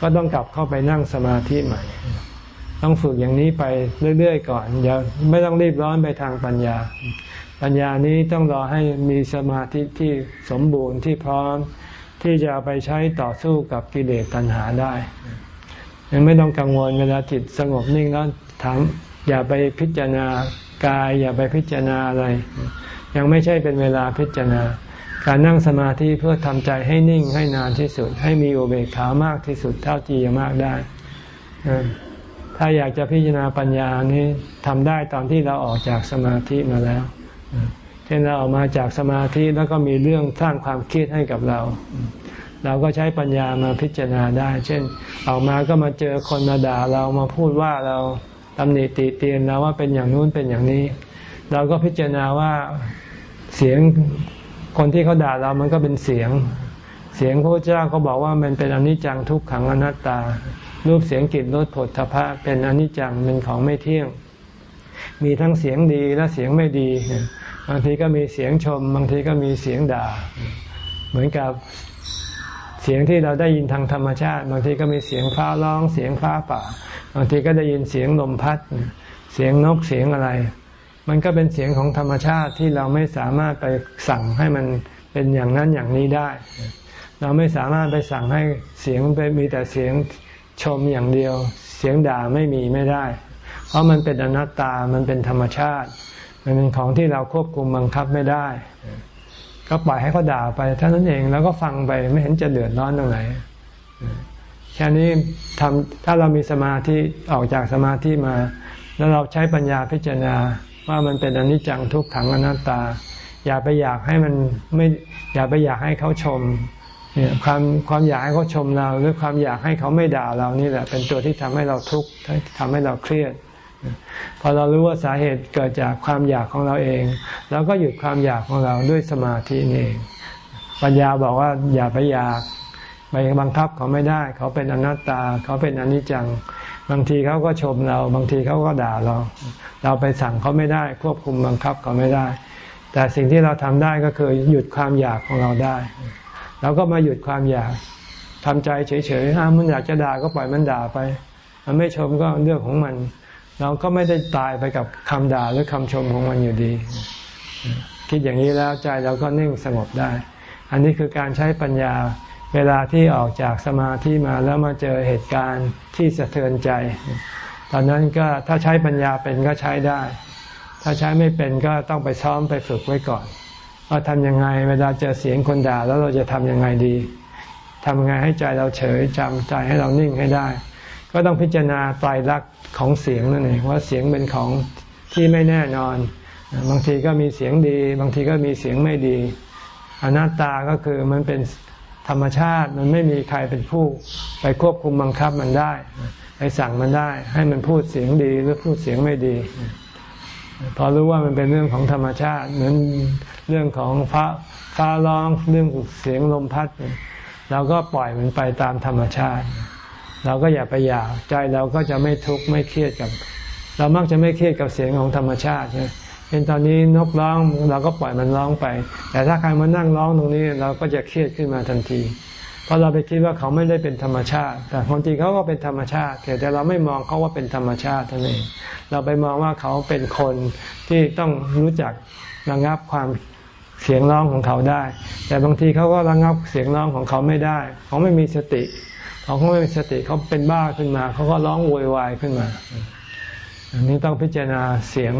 ก็ต้องกลับเข้าไปนั่งสมาธิใหม่ ต้องฝึกอย่างนี้ไปเรื่อยๆก่อนอย่าไม่ต้องรีบร้อนไปทางปัญญา ปัญญานี้ต้องรอให้มีสมาธิที่สมบูรณ์ที่พร้อม ที่จะเอาไปใช้ต่อสู้กับกิเลสตัณหาได้ยังไม่ต้องกังวลเวลาจิตสงบนิ่งแล้วถามอย่าไปพิจารณากาย อย่าไปพิจารณาอะไร ยังไม่ใช่เป็นเวลาพิจารณา การนั่งสมาธิเพื่อทำใจให้นิ่งให้นานที่สุด ให้มีโอเบคขามากที่สุดเท่าที่จะมากได้ถ้าอยากจะพิจารณาปัญญานี้ทำได้ตอนที่เราออกจากสมาธิมาแล้ว เช่นเราออกมาจากสมาธิแล้วก็มีเรื่องสร้างความคิดให้กับเรา เราก็ใช้ปัญญามาพิจารณาได้ เช่น ออกมาก็มาเจอคนมาด่าเรามาพูดว่าเราตำหนิติเตียนเราว่าเป็นอย่างนู้นเป็นอย่างนี้ เราก็พิจารณาว่าเสียงคนที่เขาด่าเรามันก็เป็นเสียง เสียงพระเจ้าเขาบอกว่ามันเป็นอนิจจังทุกขังอนัตตา รูปเสียงกลิ่นรสผลทพะเป็นอนิจจังเป็นของไม่เที่ยง มีทั้งเสียงดีและเสียงไม่ดี บางทีก็มีเสียงชม บางทีก็มีเสียงด่า เหมือนกับเสียงที่เราได้ยินทางธรรมชาติ บางทีก็มีเสียงฟ้าร้อง เสียงฟ้าป่า บางทีก็ได้ยินเสียงลมพัด เสียงนกเสียงอะไร มันก็เป็นเสียงของธรรมชาติที่เราไม่สามารถไปสั่งให้มันเป็นอย่างนั้นอย่างนี้ได้ เราไม่สามารถไปสั่งให้เสียงไปมีแต่เสียงชมอย่างเดียว เสียงด่าไม่มีไม่ได้ เพราะมันเป็นอนัตตามันเป็นธรรมชาติ มันเป็นของที่เราควบคุมบังคับไม่ได้ ก็ปล่อยให้เขาด่าไปเท่านั้นเองแล้วก็ฟังไปไม่เห็นจะเดือดร้อนตรงไหนแค่นี้ทำถ้าเรามีสมาธิออกจากสมาธิมา แล้วเราใช้ปัญญาพิจารณาว่ามันเป็นอนิจจังทุกขังอนัตตา อย่าไปอยากให้มันไม่อย่าไปอยากให้เขาชมเนี่ยความความอยากให้เขาชมเรา หรือความอยากให้เขาไม่ด่าเรานี่แหละ เป็นตัวที่ทำให้เราทุกข์ทำให้เราเครียด พอเรารู้ว่าสาเหตุเกิดจากความอยากของเราเองเราก็หยุดความอยากของเราด้วยสมาธินี่เอง ปัญญาบอกว่าอย่าไปอยากไปบังคับเขาไม่ได้ เขาเป็นอนัตตา เขาเป็นอนิจจัง บางทีเขาก็ชมเรา บางทีเขาก็ด่าเรา เราไปสั่งเขาไม่ได้ ควบคุมบังคับเขาไม่ได้ แต่สิ่งที่เราทำได้ก็คือหยุดความอยากของเราได้เราก็มาหยุดความอยากทำใจเฉยๆห้ามมันอยากจะด่าก็ปล่อยมันด่าไป มันไม่ชมก็เรื่องของมัน เราก็ไม่ได้ตายไปกับคำด่าหรือคำชมของมันอยู่ดี คิดอย่างนี้แล้วใจเราก็นิ่งสงบได้ อันนี้คือการใช้ปัญญาเวลาที่ออกจากสมาธิมาแล้วมาเจอเหตุการณ์ที่สะเทือนใจ ตอนนั้นก็ถ้าใช้ปัญญาเป็นก็ใช้ได้ ถ้าใช้ไม่เป็นก็ต้องไปซ้อมไปฝึกไว้ก่อนว่าทำยังไงเวลาเจอเสียงคนด่าแล้วเราจะทำยังไงดีทำยังไงให้ใจเราเฉยจำใจให้เรานิ่งให้ได้ ก็ต้องพิจารณาตายรักของเสียงนั่นเองว่าเสียงเป็นของที่ไม่แน่นอน บางทีก็มีเสียงดี บางทีก็มีเสียงไม่ดี อนัตตาก็คือมันเป็นธรรมชาติมันไม่มีใครเป็นผู้ไปควบคุมบังคับมันได้ไปสั่งมันได้ ให้มันพูดเสียงดีหรือพูดเสียงไม่ดี พอรู้ว่ามันเป็นเรื่องของธรรมชาติ เหมือนเรื่องของฟ้าฟ้าร้องเรื่องเสียงลมพัดเราก็ปล่อยมันไปตามธรรมชาติ เราก็อย่าไปอยากใจเราก็จะไม่ทุกข์ไม่เครียดกับ เรามักจะไม่เครียดกับเสียงของธรรมชาติใช่ไหมเห็นตอนนี้นกร้องเราก็ปล่อยมันร้องไป แต่ถ้าใครมานั่งร้องตรงนี้เราก็จะเครียดขึ้นมาทันที เพราะเราไปคิดว่าเขาไม่ได้เป็นธรรมชาติ แต่ความจริงเขาก็เป็นธรรมชาติแต่เราไม่มองเขาว่าเป็นธรรมชาติเท่านั้นเองเราไปมองว่าเขาเป็นคนที่ต้องรู้จักระงับความเสียงร้องของเขาได้ แต่บางทีเขาก็ระงับเสียงร้องของเขาไม่ได้ เขาไม่มีสติ เขาไม่มีสติเขาเป็นบ้าขึ้นมาเขาก็ร้องโวยวายขึ้นมาอันนี้ต้องพิจารณาเสียง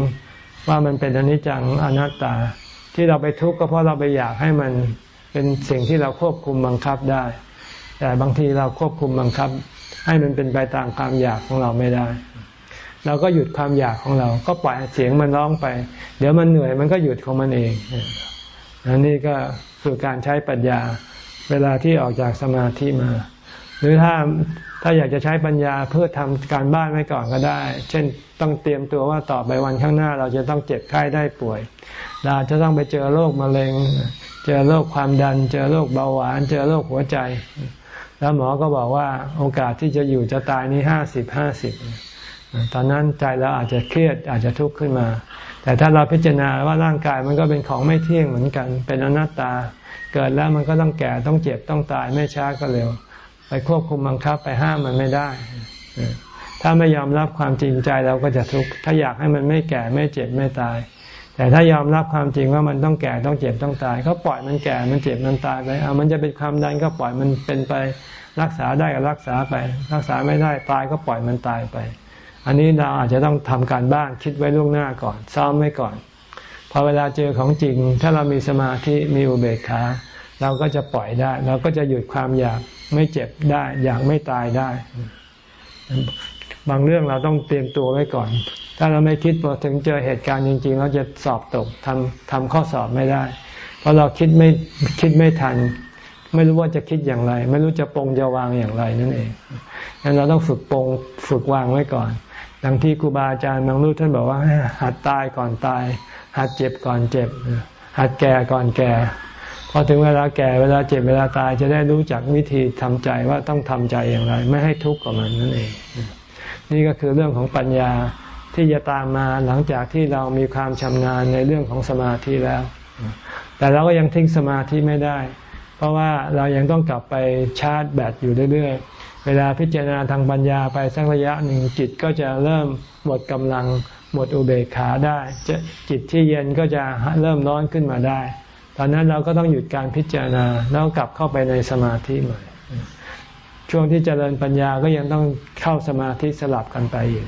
ว่ามันเป็นอนิจจังอนัตตา ที่เราไปทุกข์ก็เพราะเราไปอยากให้มันเป็นสิ่งที่เราควบคุมบังคับได้ แต่บางทีเราควบคุมบังคับ ให้มันเป็นไปตามความอยากของเราไม่ได้เราก็หยุดความอยากของเรา ก็ปล่อยเสียงมันร้องไป เดี๋ยวมันเหนื่อยมันก็หยุดของมันเองอันนี้ก็คือการใช้ปัญญาเวลาที่ออกจากสมาธิมา หรือถ้าถ้าอยากจะใช้ปัญญาเพื่อทำการบ้านไว้ก่อนก็ได้ เช่นต้องเตรียมตัวว่าต่อไปวันข้างหน้า เราจะต้องเจ็บไข้ได้ป่วย เราจะต้องไปเจอโรคมะเร็ง เจอโรคความดัน เจอโรคเบาหวาน เจอโรคหัวใจ แล้วหมอก็บอกว่าโอกาสที่จะอยู่จะตายนี้ห้าสิบห้าสิบตอนนั้นใจเราอาจจะเครียดอาจจะทุกข์ขึ้นมา แต่ถ้าเราพิจารณาว่าร่างกายมันก็เป็นของไม่เที่ยงเหมือนกัน เป็นอนัตตา เกิดแล้วมันก็ต้องแก่ต้องเจ็บต้องตายไม่ช้าก็เร็ว ไปควบคุมบังคับไปห้ามมันไม่ได้ ถ้าไม่ยอมรับความจริงใจเราก็จะทุกข์ ถ้าอยากให้มันไม่แก่ไม่เจ็บไม่ตาย แต่ถ้ายอมรับความจริงว่ามันต้องแก่ต้องเจ็บต้องตาย ก็ปล่อยมันแก่มันเจ็บมันตายไป เอามันจะเป็นความดันก็ปล่อยมันเป็นไป รักษาได้ก็รักษาไป รักษาไม่ได้ตายก็ปล่อยมันตายไป อันนี้เราอาจจะต้องทำการบ้านคิดไว้ล่วงหน้าก่อน ซ้อมไว้ก่อน พอเวลาเจอของจริง ถ้าเรามีสมาธิมีอุเบกขาเราก็จะปล่อยได้ เราก็จะหยุดความอยาก ไม่เจ็บได้ อยากไม่ตายได้ บางเรื่องเราต้องเตรียมตัวไว้ก่อน ถ้าเราไม่คิดพอถึงเจอเหตุการณ์จริง ๆ เราจะสอบตกทำทำข้อสอบไม่ได้ เพราะเราคิดไม่คิดไม่ทัน ไม่รู้ว่าจะคิดอย่างไร ไม่รู้จะปรงจะวางอย่างไรนั่นเองงั้นเราต้องฝึกปรงฝึกวางไว้ก่อนดังที่ครูบาอาจารย์บางรูปท่านบอกว่าหัดตายก่อนตาย หัดเจ็บก่อนเจ็บ หัดแก่ก่อนแก่ พอถึงเวลาแก่เวลาเจ็บเวลาตายจะได้รู้จักวิธีทำใจว่าต้องทำใจอย่างไร ไม่ให้ทุกข์กับมันนั่นเอง นี่ก็คือเรื่องของปัญญาที่จะตามมาหลังจากที่เรามีความชำนาญในเรื่องของสมาธิแล้ว แต่เราก็ยังทิ้งสมาธิไม่ได้ เพราะว่าเรายังต้องกลับไปชาร์จแบตอยู่เรื่อยๆ เวลาพิจารณาทางปัญญาไปสักระยะหนึ่งจิตก็จะเริ่มหมดกำลังหมดอุเบกขาได้จะจิตที่เย็นก็จะเริ่มร้อนขึ้นมาได้ ตอนนั้นเราก็ต้องหยุดการพิจารณาแล้วกลับเข้าไปในสมาธิใหม่ ช่วงที่เจริญปัญญาก็ยังต้องเข้าสมาธิสลับกันไปอยู่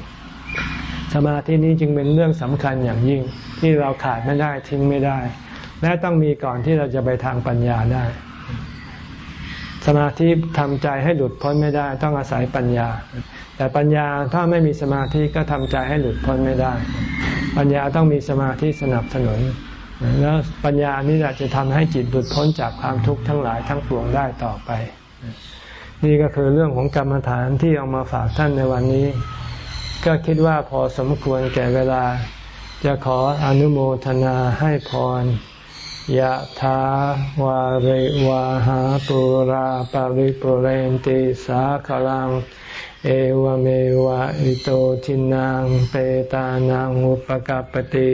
สมาธินี้จึงเป็นเรื่องสำคัญอย่างยิ่งที่เราขาดไม่ได้ทิ้งไม่ได้ และต้องมีก่อนที่เราจะไปทางปัญญาได้ สมาธิทำใจให้หลุดพ้นไม่ได้ ต้องอาศัยปัญญา แต่ปัญญาถ้าไม่มีสมาธิก็ทำใจให้หลุดพ้นไม่ได้ ปัญญาต้องมีสมาธิสนับสนุน แล้วปัญญานี้แหละจะทำให้จิตหลุดพ้นจากความทุกข์ทั้งหลายทั้งปวงได้ต่อไป นี่ก็คือเรื่องของกรรมฐานที่เอามาฝากท่านในวันนี้ ก็คิดว่าพอสมควรแก่เวลา จะขออนุโมทนาให้พรยะถาวาริวาหาปุราปาริปุเรนติสาคลัง เอวเมวะอิโตทินังเปตานังอุปกัปติ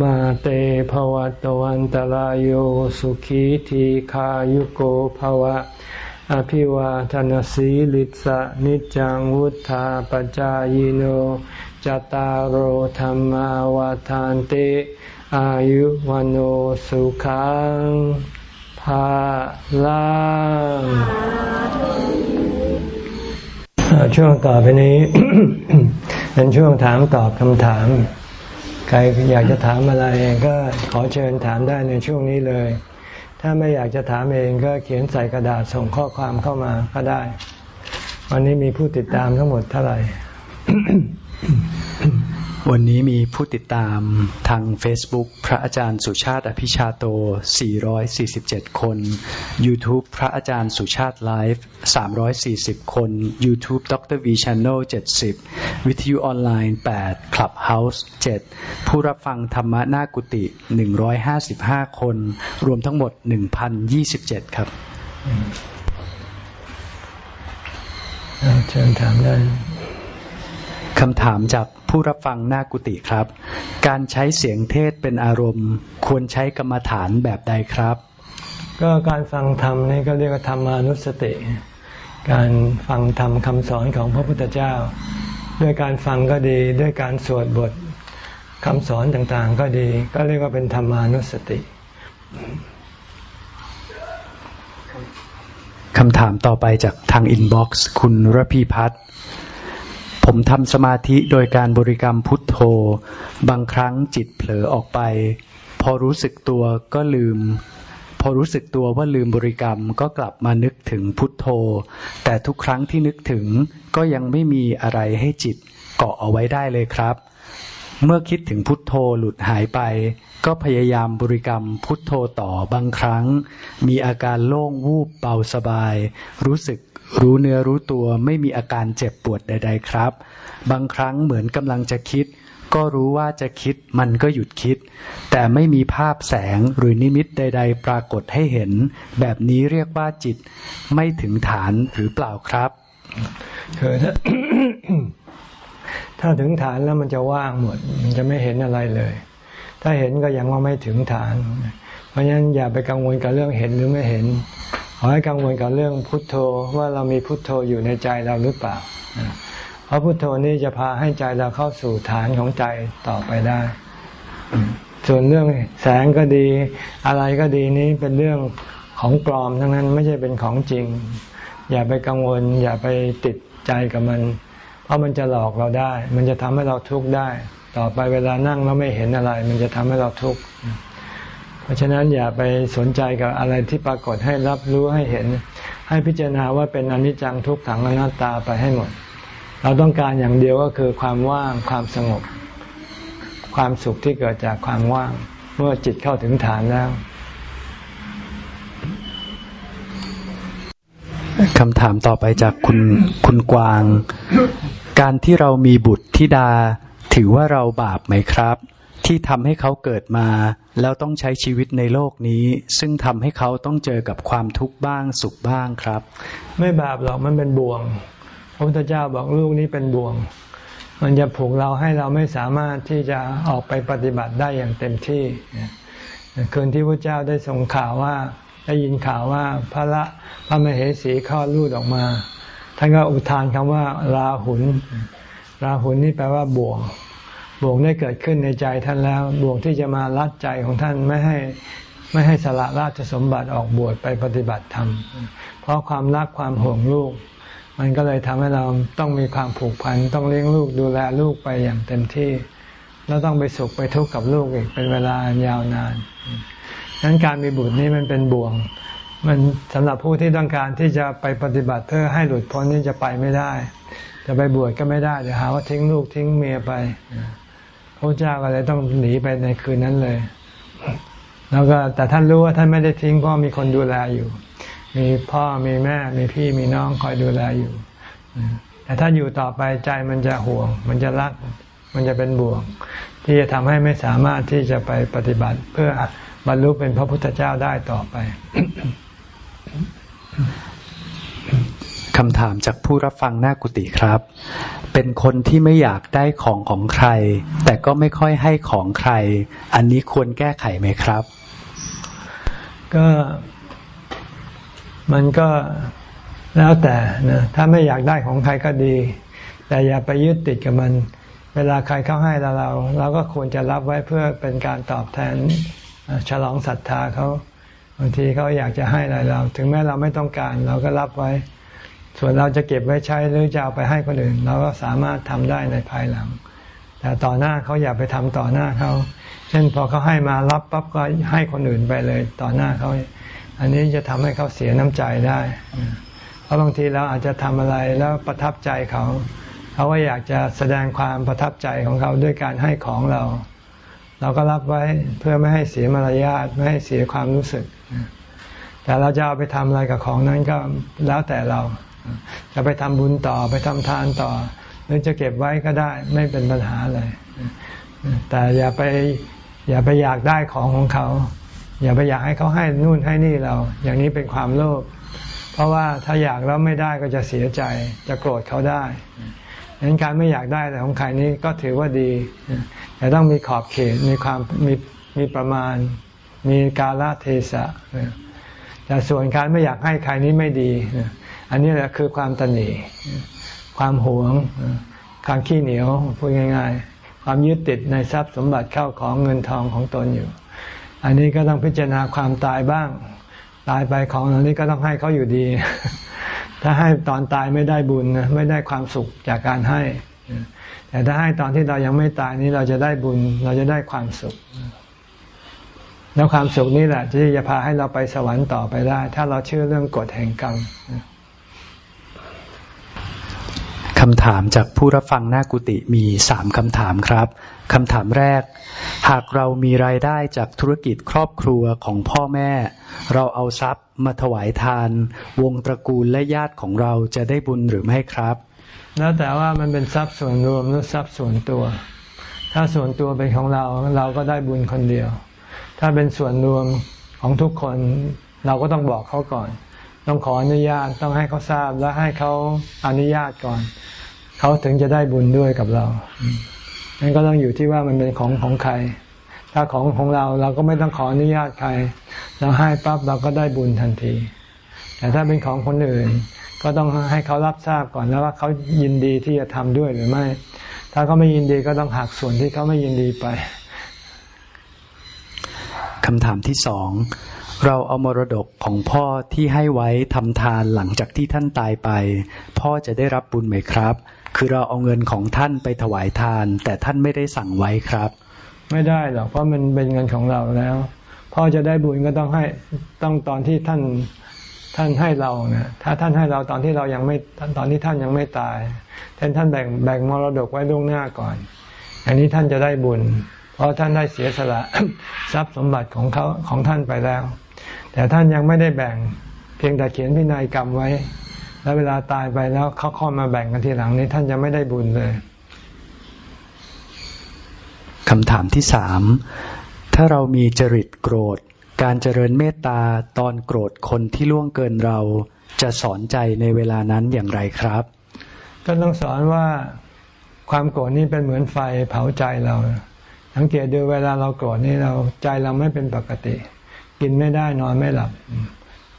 มาเตภวัตวันตารโยสุขีทีขายุโกภวะ อภิวาทนสีลิสะนิจังวุธาปจายโนจตารโหธรรมาวาทานเต อายุวันโอสุขังภาลังช่วงต่อไปนี้ เป็นช่วงถามตอบคำถาม ใครอยากจะถามอะไรก็ขอเชิญถามได้ในช่วงนี้เลย ถ้าไม่อยากจะถามเองก็เขียนใส่กระดาษส่งข้อความเข้ามาก็ได้ วันนี้มีผู้ติดตามทั้งหมดเท่าไหร่ วันนี้มีผู้ติดตามทาง Facebook พระอาจารย์สุชาติอภิชาโต 447 คน YouTube พระอาจารย์สุชาติไลฟ์ 340 คน YouTube ดร V Channel 70 วิทยุออนไลน์ 8 Clubhouse 7 ผู้รับฟังธรรมะหน้ากุฏิ 155 คน รวมทั้งหมด 1,027 ครับเชิญถามได้ คำถามจากผู้รับฟังหน้ากุฏิครับ การใช้เสียงเทศเป็นอารมณ์ ควรใช้กรรมฐานแบบใดครับ ก็การฟังธรรมนี่ก็เรียกว่าธรรมานุสติ การฟังธรรมคำสอนของพระพุทธเจ้า ด้วยการฟังก็ดีด้วยการสวดบทคำสอนต่างๆ ก็ดี ก็เรียกว่าเป็นธรรมานุสติคำถามต่อไปจากทางอินบ็อกซ์คุณระพีพัฒน์ ผมทำสมาธิโดยการบริกรรมพุทโธ บางครั้งจิตเผลอออกไป พอรู้สึกตัวก็ลืม พอรู้สึกตัวว่าลืมบริกรรมก็กลับมานึกถึงพุทโธ แต่ทุกครั้งที่นึกถึงก็ยังไม่มีอะไรให้จิตเกาะเอาไว้ได้เลยครับ เมื่อคิดถึงพุทโธหลุดหายไป ก็พยายามบริกรรมพุทโธต่อบางครั้ง มีอาการโล่งวูบเบาสบาย รู้สึก รู้เนื้อรู้ตัวไม่มีอาการเจ็บปวดใด ๆ ครับ บางครั้งเหมือนกำลังจะคิด ก็รู้ว่าจะคิดมันก็หยุดคิด แต่ไม่มีภาพแสงหรือนิมิตใด ๆ ปรากฏให้เห็น แบบนี้เรียกว่าจิตไม่ถึงฐานหรือเปล่าครับคือถ้าถ้าถึงฐานแล้วมันจะว่างหมด มันจะไม่เห็นอะไรเลย ถ้าเห็นก็ยังว่าไม่ถึงฐานเราะฉะนั้นอย่าไปกังวลกับเรื่องเห็นหรือไม่เห็น ขอให้กังวลกับเรื่องพุทโธว่าเรามีพุทโธอยู่ในใจเราหรือเปล่า เพราะพุทโธนี้จะพาให้ใจเราเข้าสู่ฐานของใจต่อไปได้ ส่วนเรื่องแสงก็ดี อะไรก็ดีนี้เป็นเรื่องของปลอมทั้งนั้นไม่ใช่เป็นของจริง อย่าไปกังวล อย่าไปติดใจกับมัน เพราะมันจะหลอกเราได้ มันจะทำให้เราทุกข์ได้ ต่อไปเวลานั่งแล้วไม่เห็นอะไร มันจะทำให้เราทุกข์ เพราะฉะนั้นอย่าไปสนใจกับอะไรที่ปรากฏให้รับรู้ให้เห็น ให้พิจารณาว่าเป็นอนิจจังทุกขังอนัตตาไปให้หมด เราต้องการอย่างเดียวก็คือความว่างความสงบ ความสุขที่เกิดจากความว่าง เมื่อจิตเข้าถึงฐานแล้วคำถามต่อไปจากคุณคุณกวาง การที่เรามีบุตรธิดาถือว่าเราบาปไหมครับ ที่ทำให้เขาเกิดมา แล้วต้องใช้ชีวิตในโลกนี้ ซึ่งทำให้เขาต้องเจอกับความทุกข์บ้างสุขบ้างครับ ไม่บาปหรอกมันเป็นบ่วง พระพุทธเจ้าบอกลูกนี้เป็นบ่วง มันจะผูกเราให้เราไม่สามารถที่จะออกไปปฏิบัติได้อย่างเต็มที่คืนที่พระเจ้าได้ส่งข่าวว่าได้ยินข่าวว่าพระละพระมเหสีคลอดลูกออกมาท่านก็อุทานคำว่า ราหุนราหุนนี่แปลว่าบ่วง บ่วงได้เกิดขึ้นในใจท่านแล้ว บ่วงที่จะมาลัดใจของท่านไม่ให้ไม่ให้สละราชสมบัติออกบวชไปปฏิบัติธรรม เพราะความรักความห่วงลูก มันก็เลยทำให้เราต้องมีความผูกพัน ต้องเลี้ยงลูกดูแลลูกไปอย่างเต็มที่ แล้วต้องไปสุขไปทุกข์กับลูกอีกเป็นเวลายาวนานนั้นการมีบุตรนี่มันเป็นบ่วง มันสำหรับผู้ที่ต้องการที่จะไปปฏิบัติเพื่อให้หลุดพ้นนี่จะไปไม่ได้ จะไปบวชก็ไม่ได้เดี๋ยวหาว่าทิ้งลูกทิ้งเมียไป พระเจ้าก็เลยต้องหนีไปในคืนนั้นเลย แล้วก็แต่ท่านรู้ว่าท่านไม่ได้ทิ้งเพราะมีคนดูแลอยู่ มีพ่อมีแม่มีพี่มีน้องคอยดูแลอยู่ แต่ถ้าอยู่ต่อไปใจมันจะห่วง มันจะรัก มันจะเป็นบ่วง ที่จะทำให้ไม่สามารถที่จะไปปฏิบัติ เพื่อบรรลุเป็นพระพุทธเจ้าได้ต่อไป คำถามจากผู้รับฟังหน้ากุฏิครับ เป็นคนที่ไม่อยากได้ของของใคร แต่ก็ไม่ค่อยให้ของใคร อันนี้ควรแก้ไขไหมครับ ก็มันก็แล้วแต่นะถ้าไม่อยากได้ของใครก็ดี แต่อย่าไปยึดติดกับมัน เวลาใครเข้าให้เราเราเราก็ควรจะรับไว้เพื่อเป็นการตอบแทนฉลองศรัทธาเขาบางทีเขาอยากจะให้อะไรเรา ถึงแม้เราไม่ต้องการเราก็รับไว้ ส่วนเราจะเก็บไว้ใช้หรือจะเอาไปให้คนอื่น เราก็สามารถทำได้ในภายหลัง แต่ต่อหน้าเขาอย่าไปทำต่อหน้าเขา เช่นพอเขาให้มารับปั๊บก็ให้คนอื่นไปเลยต่อหน้าเขา อันนี้จะทำให้เขาเสียน้ำใจได้ เพราะบางทีเราอาจจะทำอะไรแล้วประทับใจเขา เขาก็อยากจะแสดงความประทับใจของเขาด้วยการให้ของเรา เราก็รับไว้เพื่อไม่ให้เสียมารยาทไม่ให้เสียความรู้สึก แต่เราจะเอาไปทำอะไรกับของนั้นก็แล้วแต่เรา จะไปทำบุญต่อไปทำทานต่อ หรือจะเก็บไว้ก็ได้ไม่เป็นปัญหาเลย แต่อย่าไปอย่าไปอยากได้ของของเขา อย่าไปอยากให้เขาให้นู่นให้นี่เรา อย่างนี้เป็นความโลภเพราะว่าถ้าอยากแล้วไม่ได้ก็จะเสียใจ จะโกรธเขาได้ดังนั้นการไม่อยากได้แต่ของใครนี้ก็ถือว่าดีแต่ต้องมีขอบเขตมีความมีมีประมาณ มีกาลเทศะแต่ส่วนการไม่อยากให้ใครนี้ไม่ดี อันนี้แหละคือความตนีความหวง ความขี้เหนียวพูดง่าย ๆ ความยึดติดในทรัพย์สมบัติเข้าของเงินทองของตนอยู่ อันนี้ก็ต้องพิจารณาความตายบ้าง ตายไปของเหล่านี้ก็ต้องให้เขาอยู่ดี ถ้าให้ตอนตายไม่ได้บุญไม่ได้ความสุขจากการให้ แต่ถ้าให้ตอนที่เรายังไม่ตายนี้เราจะได้บุญ เราจะได้ความสุขแล้วความสุขนี้แหละที่จะพาให้เราไปสวรรค์ต่อไปได้ ถ้าเราเชื่อเรื่องกฎแห่งกรรม คำถามจากผู้รับฟังหน้ากุฏิมีสามคำถามครับคำถามแรก หากเรามีรายได้จากธุรกิจครอบครัวของพ่อแม่ เราเอาทรัพย์มาถวายทาน วงตระกูลและญาติของเราจะได้บุญหรือไม่ครับ แล้วแต่ว่ามันเป็นทรัพย์ส่วนรวมหรือทรัพย์ส่วนตัว ถ้าส่วนตัวเป็นของเราเราก็ได้บุญคนเดียว ถ้าเป็นส่วนรวมของทุกคนเราก็ต้องบอกเขาก่อนต้องขออนุญาตต้องให้เขาทราบและให้เขาอนุญาตก่อน เขาถึงจะได้บุญด้วยกับเรานั่นก็ต้องอยู่ที่ว่ามันเป็นของของใคร ถ้าของของเราเราก็ไม่ต้องขออนุญาตใคร เราให้ปั๊บเราก็ได้บุญทันที แต่ถ้าเป็นของคนอื่น ก็ต้องให้เขารับทราบก่อนแล้วว่าเขายินดีที่จะทำด้วยหรือไม่ ถ้าเขาไม่ยินดีก็ต้องหักส่วนที่เขาไม่ยินดีไปคำถามที่สองเราเอามรดกของพ่อที่ให้ไว้ทำทานหลังจากที่ท่านตายไป พ่อจะได้รับบุญไหมครับ คือเราเอาเงินของท่านไปถวายทาน แต่ท่านไม่ได้สั่งไว้ครับ ไม่ได้หรอกเพราะมันเป็นเงินของเราแล้ว พ่อจะได้บุญก็ต้องให้ต้องตอนที่ท่านท่านให้เราเนี่ยถ้าท่านให้เราตอนที่เรายังไม่ตอนที่ท่านยังไม่ตายท่านท่านแบ่งแบ่งมรดกไว้ล่วงหน้าก่อน อันนี้ท่านจะได้บุญ เพราะท่านได้เสียสละทรัพย์สมบัติของเขาของท่านไปแล้ว แต่ท่านยังไม่ได้แบ่งเพียงแต่เขียนพินัยกรรมไว้ แล้วเวลาตายไปแล้วเขาเข้ามาแบ่งกันทีหลังนี้ ท่านจะไม่ได้บุญเลยคำถามที่สามถ้าเรามีจริตโกรธ การเจริญเมตตาตอนโกรธคนที่ล่วงเกินเราจะสอนใจในเวลานั้นอย่างไรครับ ก็ต้องสอนว่าความโกรธนี่เป็นเหมือนไฟเผาใจเรา สังเกตดูเวลาเราโกรธนี่เราใจเราไม่เป็นปกติ กินไม่ได้นอนไม่หลับ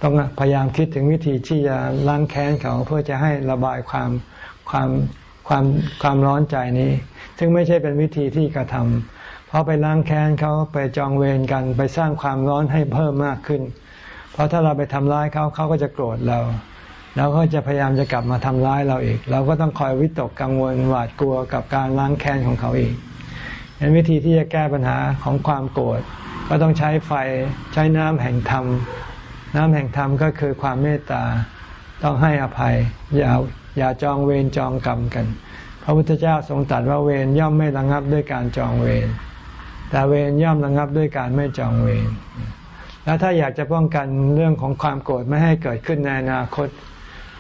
ต้องพยายามคิดถึงวิธีที่จะล้างแค้นเขาเพื่อจะให้ระบายความความความความร้อนใจนี้ ซึ่งไม่ใช่เป็นวิธีที่กระทำเพราะไปล้างแค้นเขาไปจองเวรกันไปสร้างความร้อนให้เพิ่มมากขึ้น เพราะถ้าเราไปทำร้ายเขาเขาก็จะโกรธเรา แล้วก็จะพยายามจะกลับมาทำร้ายเราอีก เราก็ต้องคอยวิตกกังวลหวาดกลัวกับการล้างแค้นของเขาอีกเห็นวิธีที่จะแก้ปัญหาของความโกรธก็ต้องใช้ไฟใช้น้ำแห่งธรรม น้ำแห่งธรรมก็คือความเมตตาต้องให้อภัย อย่าอย่าจองเวรจองกรรมกัน พระพุทธเจ้าทรงตรัสว่าเวรย่อมไม่ระงับด้วยการจองเวรแต่เวรย่อมระงับด้วยการไม่จองเวรแล้วถ้าอยากจะป้องกันเรื่องของความโกรธไม่ให้เกิดขึ้นในอนาคต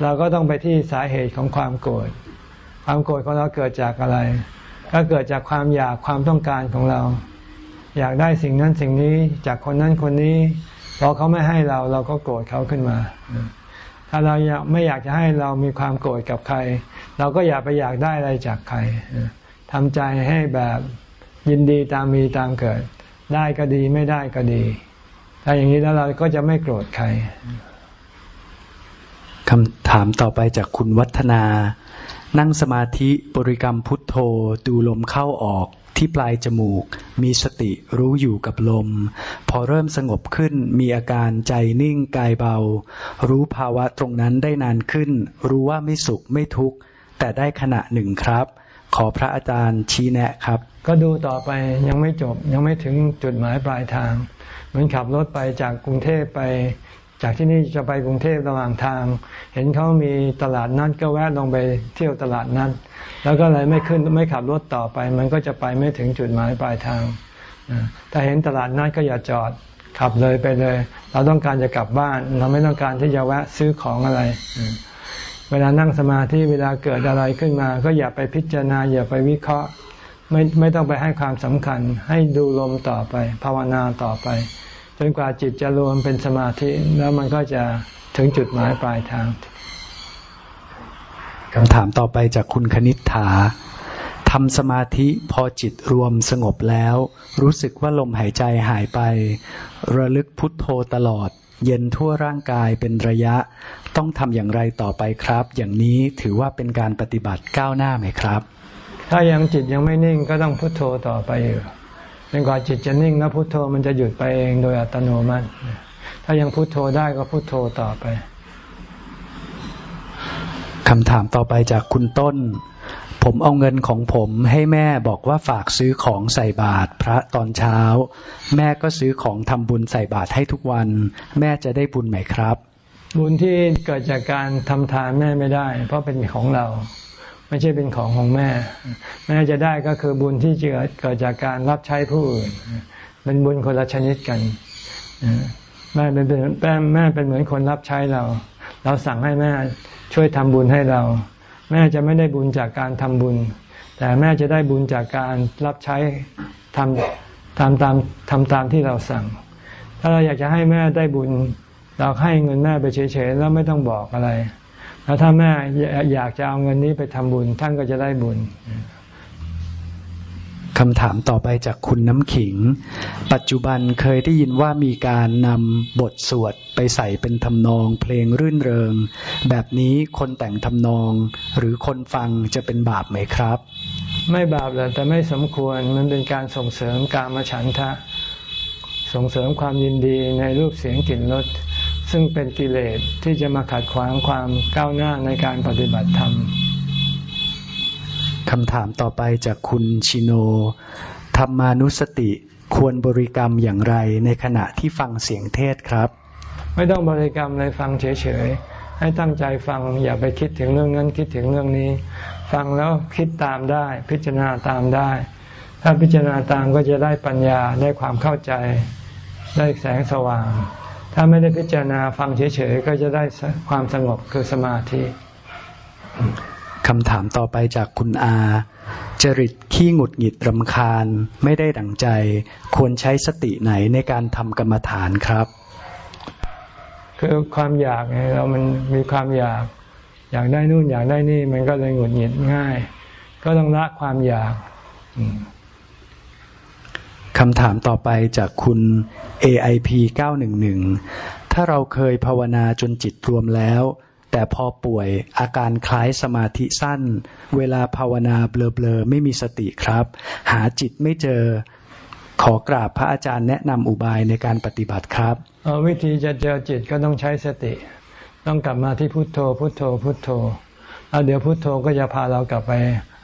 เราก็ต้องไปที่สาเหตุของความโกรธความโกรธของเราเกิดจากอะไร ก็เกิดจากความอยากความต้องการของเรา อยากได้สิ่งนั้นสิ่งนี้จากคนนั้นคนนี้ พอเขาไม่ให้เราเราก็โกรธเขาขึ้นมา ถ้าเราไม่อยากจะให้เรามีความโกรธกับใคร เราก็อย่าไปอยากได้อะไรจากใครทำใจให้แบบยินดีตามมีตามเกิด ได้ก็ดีไม่ได้ก็ดี ถ้าอย่างนี้แล้วเราก็จะไม่โกรธใครคำถามต่อไปจากคุณวัฒนา นั่งสมาธิบริกรรมพุทโธดูลมเข้าออก ที่ปลายจมูก มีสติรู้อยู่กับลม พอเริ่มสงบขึ้นมีอาการใจนิ่งกายเบา รู้ภาวะตรงนั้นได้นานขึ้น รู้ว่าไม่สุขไม่ทุกข์แต่ได้ขณะหนึ่งครับ ขอพระอาจารย์ชี้แนะครับ ก็ดูต่อไปยังไม่จบยังไม่ถึงจุดหมายปลายทาง เหมือนขับรถไปจากกรุงเทพไปจากที่นี่จะไปกรุงเทพระหว่างทาง เห็นเขามีตลาดนัดก็แวะลงไปเที่ยวตลาดนัด แล้วก็เลยไม่ขึ้นไม่ขับรถต่อไป มันก็จะไปไม่ถึงจุดหมายปลายทาง ถ้าเห็นตลาดนัดก็อย่าจอดขับเลยไปเลย เราต้องการจะกลับบ้าน เราไม่ต้องการที่จะแวะซื้อของอะไร เวลานั่งสมาธิเวลาเกิดอะไรขึ้นมา ก็อย่าไปพิจารณา อย่าไปวิเคราะห์ ไม่ไม่ต้องไปให้ความสำคัญ ให้ดูลมต่อไป ภาวนาต่อไป จนกว่าจิตจะรวมเป็นสมาธิแล้วมันก็จะถึงจุดหมายปลายทาง คำถามต่อไปจากคุณคณิษฐาทำสมาธิพอจิตรวมสงบแล้ว รู้สึกว่าลมหายใจหายไป ระลึกพุทโธตลอด เย็นทั่วร่างกายเป็นระยะ ต้องทำอย่างไรต่อไปครับ อย่างนี้ถือว่าเป็นการปฏิบัติก้าวหน้าไหมครับ ถ้ายังจิตยังไม่นิ่งก็ต้องพุทโธต่อไปอยู่จนกว่าจิตจะนิ่งแล้วพุทโธมันจะหยุดไปเองโดยอัตโนมัติ ถ้ายังพุทโธได้ก็พุทโธต่อไป คำถามต่อไปจากคุณต้น ผมเอาเงินของผมให้แม่บอกว่าฝากซื้อของใส่บาตรพระตอนเช้า แม่ก็ซื้อของทำบุญใส่บาตรให้ทุกวัน แม่จะได้บุญไหมครับ บุญที่เกิดจากการทำทานแม่ไม่ได้ เพราะเป็นของเรา ไม่ใช่เป็นของของแม่ แม่จะได้ก็คือบุญที่เกิดจากการรับใช้ผู้อื่นเป็นบุญคนละชนิดกันแม่เป็นแม่แม่เป็นเหมือนคนรับใช้เรา เราสั่งให้แม่ ช่วยทำบุญให้เรา แม่จะไม่ได้บุญจากการทำบุญ แต่แม่จะได้บุญจากการรับใช้ทำทำตามทำตามที่เราสั่ง ถ้าเราอยากจะให้แม่ได้บุญ เราให้เงินแม่ไปเฉยๆแล้วไม่ต้องบอกอะไร แล้วถ้าแม่อยากจะเอาเงินนี้ไปทำบุญ ท่านก็จะได้บุญ คำถามต่อไปจากคุณน้ำขิง ปัจจุบันเคยได้ยินว่ามีการนำบทสวดไปใส่เป็นทำนองเพลงรื่นเริง แบบนี้คนแต่งทำนอง หรือคนฟังจะเป็นบาปไหมครับ ไม่บาปแต่ไม่สมควรมันเป็นการส่งเสริมการมฉันทะ ส่งเสริมความยินดีในรูปเสียงกลิ่นรสซึ่งเป็นกิเลสที่จะมาขัดขวางความก้าวหน้าในการปฏิบัติธรรม คำถามต่อไปจากคุณชิโน ธรรมานุสติควรบริกรรมอย่างไรในขณะที่ฟังเสียงเทศครับ ไม่ต้องบริกรรมเลยฟังเฉยๆ ให้ตั้งใจฟังอย่าไปคิดถึงเรื่องนั้นคิดถึงเรื่องนี้ ฟังแล้วคิดตามได้ พิจารณาตามได้ ถ้าพิจารณาตามก็จะได้ปัญญาได้ความเข้าใจ ได้แสงสว่าง ถ้าไม่ได้พิจารณาฟังเฉยๆ ก็จะได้ความสงบคือสมาธิ คำถามต่อไปจากคุณอา จริตขี้หงุดหงิดรำคาญไม่ได้ดังใจ ควรใช้สติไหนในการทำกรรมฐานครับ คือความอยากไงเรามันมีความอยาก อยากได้นู่นอยากได้นี่ มันก็เลยหงุดหงิดง่าย ก็ต้องละความอยากคำถามต่อไปจากคุณ AIP 911 ถ้าเราเคยภาวนาจนจิตรวมแล้ว แต่พอป่วยอาการคล้ายสมาธิสั้น เวลาภาวนาเบลอๆ ไม่มีสติครับ หาจิตไม่เจอขอกราบพระอาจารย์แนะนำอุบายในการปฏิบัติครับวิธีจะเจอจิตก็ต้องใช้สติ ต้องกลับมาที่พุทโธ พุทโธ พุทโธแล้วเดี๋ยวพุทโธก็จะพาเรากลับไป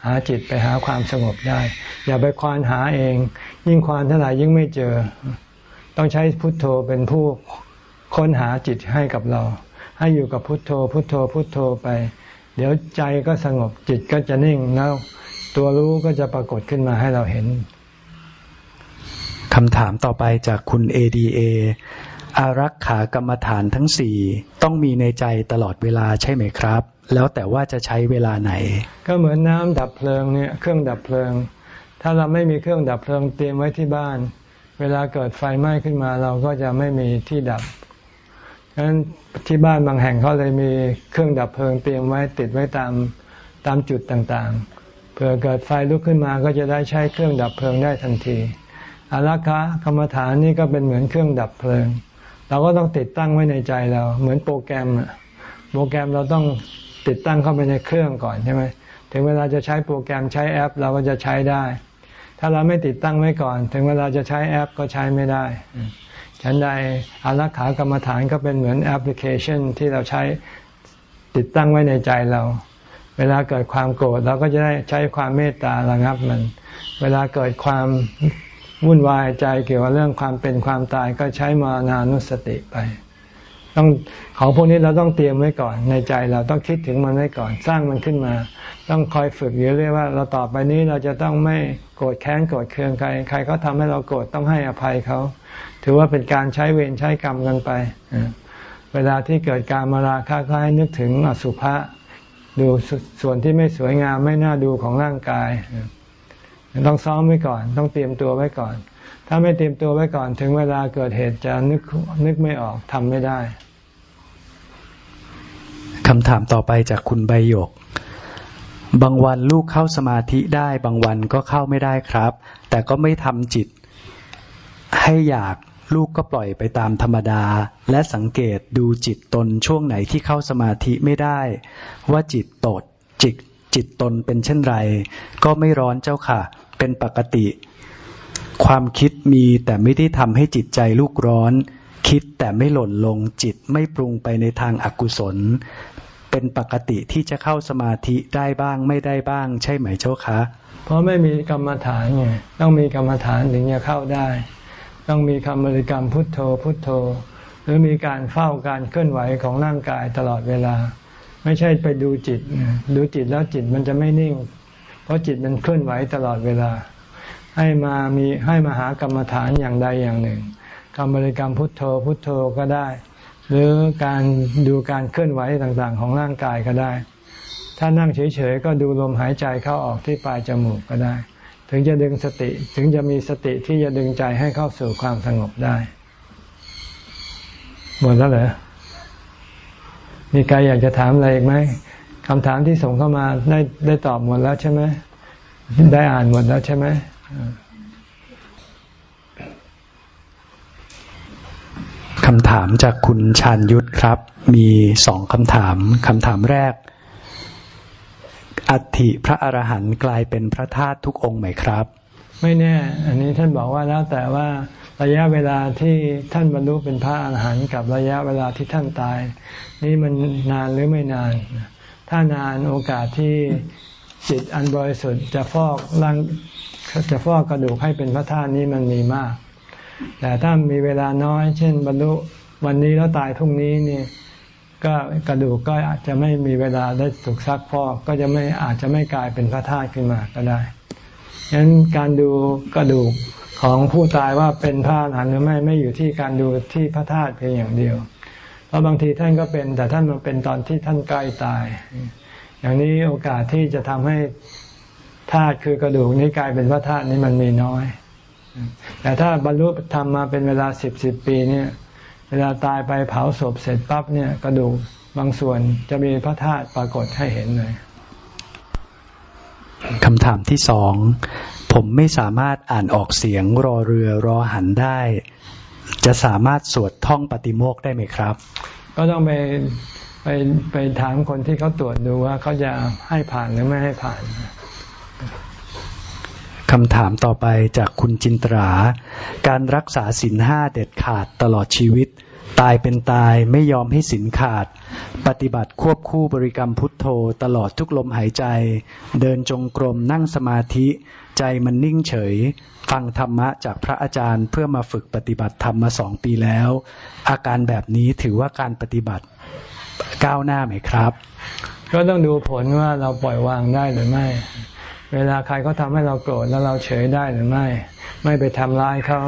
หาจิตไปหาความสงบได้ อย่าไปควานหาเอง ยิ่งควานเท่าไหร่ยิ่งไม่เจอ ต้องใช้พุทโธเป็นผู้ค้นหาจิตให้กับเรา ให้อยู่กับพุทโธ พุทโธ พุทโธไป เดี๋ยวใจก็สงบจิตก็จะนิ่งแล้วตัวรู้ก็จะปรากฏขึ้นมาให้เราเห็นคำถามต่อไปจากคุณ ADA อารักขากรรมฐานทั้งสี่ต้องมีในใจตลอดเวลาใช่ไหมครับ แล้วแต่ว่าจะใช้เวลาไหน ก็เหมือนน้ำดับเพลิงเนี่ยเครื่องดับเพลิง ถ้าเราไม่มีเครื่องดับเพลิงเตรียมไว้ที่บ้าน เวลาเกิดไฟไหม้ขึ้นมาเราก็จะไม่มีที่ดับ ฉะนั้นที่บ้านบางแห่งเขาเลยมีเครื่องดับเพลิงเตรียมไว้ติดไว้ตามตามจุดต่างๆ เผื่อเกิดไฟลุกขึ้นมาก็จะได้ใช้เครื่องดับเพลิงได้ทันทีอารักขากรรมฐานนี่ก็เป็นเหมือนเครื่องดับเพลิง เราก็ต้องติดตั้งไว้ในใจเรา เหมือนโปรแกรมอะโปรแกรมเราต้องติดตั้งเข้าไปในเครื่องก่อนใช่ไหมถึงเวลาจะใช้โปรแกรมใช้แอป เราก็จะใช้ได้ ถ้าเราไม่ติดตั้งไว้ก่อน ถึงเวลาจะใช้แอปก็ใช้ไม่ได้ ฉันใดอารักขากรรมฐานก็เป็นเหมือนแอปพลิเคชันที่เราใช้ติดตั้งไว้ในใจเรา เวลาเกิดความโกรธเราก็จะได้ใช้ความเมตตาระงับมัน เวลาเกิดความวุ่นวายใจเกี่ยวกับเรื่องความเป็นความตายก็ใช้มานานุสติไป ต้องของพวกนี้เราต้องเตรียมไว้ก่อน ในใจเราต้องคิดถึงมันไว้ก่อน สร้างมันขึ้นมา ต้องคอยฝึกอยู่เรื่อยว่า เราต่อไปนี้เราจะต้องไม่โกรธแค้นโกรธเคืองใครใครเขาทาให้เราโกรธต้องให้อภัยเขา ถือว่าเป็นการใช้เวรใช้กรรมกันไป เวลาที่เกิดการมาราคะก็ให้นึกถึงอสุภะดูส่วนที่ไม่สวยงามไม่น่าดูของร่างกาย ต้องซ้อมไว้ก่อน ต้องเตรียมตัวไว้ก่อน ถ้าไม่เตรียมตัวไว้ก่อน ถึงเวลาเกิดเหตุจะนึกนึกไม่ออกทำไม่ได้คำถามต่อไปจากคุณใบหยก บางวันลูกเข้าสมาธิได้ บางวันก็เข้าไม่ได้ครับ แต่ก็ไม่ทำจิตให้อยาก ลูกก็ปล่อยไปตามธรรมดา และสังเกตดูจิตตนช่วงไหนที่เข้าสมาธิไม่ได้ ว่าจิตตดจิตจิตตนเป็นเช่นไร ก็ไม่ร้อนเจ้าค่ะ เป็นปกติ ความคิดมีแต่ไม่ได้ทำให้จิตใจลูกร้อน คิดแต่ไม่หล่นลงจิตไม่ปรุงไปในทางอากุศล เป็นปกติที่จะเข้าสมาธิได้บ้างไม่ได้บ้าง ใช่ไหมเจ้าคะ เพราะไม่มีกรรมฐานไงต้องมีกรรมฐานถึงจะเข้าได้ ต้องมีคำบริกรรมพุทโธพุทโธ หรือมีการเฝ้าการเคลื่อนไหวของร่างกายตลอดเวลา ไม่ใช่ไปดูจิต ดูจิตแล้วจิตมันจะไม่นิ่ง เพราะจิตมันเคลื่อนไหวตลอดเวลา ให้มามีให้มาหากรรมฐานอย่างใดอย่างหนึ่งกรรมบริกรรมพุทโธพุทโธก็ได้ หรือการดูการเคลื่อนไหวต่างๆ ของร่างกายก็ได้ ถ้านั่งเฉยๆก็ดูลมหายใจเข้าออกที่ปลายจมูกก็ได้ ถึงจะดึงสติ ถึงจะมีสติที่จะดึงใจให้เข้าสู่ความสงบได้ หมดแล้วเหรอ มีใครอยากจะถามอะไรอีกไหมคำถามที่ส่งเข้ามาได้ได้ตอบหมดแล้วใช่ไหม ได้อ่านหมดแล้วใช่ไหมคำถามจากคุณชานยุทธครับ มีสองคำถาม คำถามแรก อัฐิพระอรหันต์กลายเป็นพระธาตุทุกองค์ไหมครับ ไม่แน่ อันนี้ท่านบอกว่าแล้วแต่ว่าระยะเวลาที่ท่านบรรลุเป็นพระอรหันต์กับระยะเวลาที่ท่านตาย นี่มันนานหรือไม่นาน ถ้านานโอกาสที่จิตอันบริสุทธิ์จะฟอกร่างจะฟอกกระดูกให้เป็นพระธาตุนี้มันมีมาก แต่ถ้ามีเวลาน้อย เช่น บรรลุวันนี้แล้วตายพรุ่งนี้นี่ ก็กระดูกก็อาจจะไม่มีเวลาได้ถูกซักฟอกก็จะไม่อาจจะไม่กลายเป็นพระธาตุขึ้นมาก็ได้ฉะนั้นการดูกระดูกของผู้ตายว่าเป็นพระอรหันต์หรือไม่ไม่อยู่ที่การดูที่พระธาตุเพียงอย่างเดียว เพราะบางทีท่านก็เป็น แต่ท่านมาเป็นตอนที่ท่านใกล้ตาย อย่างนี้โอกาสที่จะทำให้ธาตุคือกระดูกนี้กลายเป็นพระธาตุนี้มันมีน้อย แต่ถ้าบรรลุธรรมมาเป็นเวลาสิบสิบปีเนี่ย เวลาตายไปเผาศพเสร็จปั๊บเนี่ยกระดูกบางส่วนจะมีพระธาตุปรากฏให้เห็นเลยคำถามที่สองผมไม่สามารถอ่านออกเสียงรอเรือรอหันได้ จะสามารถสวดท่องปฏิโมกได้ไหมครับ ก็ต้องไปไปไปถามคนที่เขาตรวจดูว่าเขาจะให้ผ่านหรือไม่ให้ผ่าน คำถามต่อไปจากคุณจินตรา การรักษาศีลห้าเด็ดขาดตลอดชีวิต ตายเป็นตายไม่ยอมให้ศีลขาด ปฏิบัติควบคู่บริกรรมพุทโธตลอดทุกลมหายใจ เดินจงกรมนั่งสมาธิ ใจมันนิ่งเฉย ฟังธรรมะจากพระอาจารย์เพื่อมาฝึกปฏิบัติธรรมมาสองปีแล้ว อาการแบบนี้ถือว่าการปฏิบัติก้าวหน้าไหมครับ ก็ต้องดูผลว่าเราปล่อยวางได้หรือไม่ เวลาใครเขาทาให้เราโกรธแล้วเราเฉยได้หรือไม่ ไม่ไปทำร้ายเขา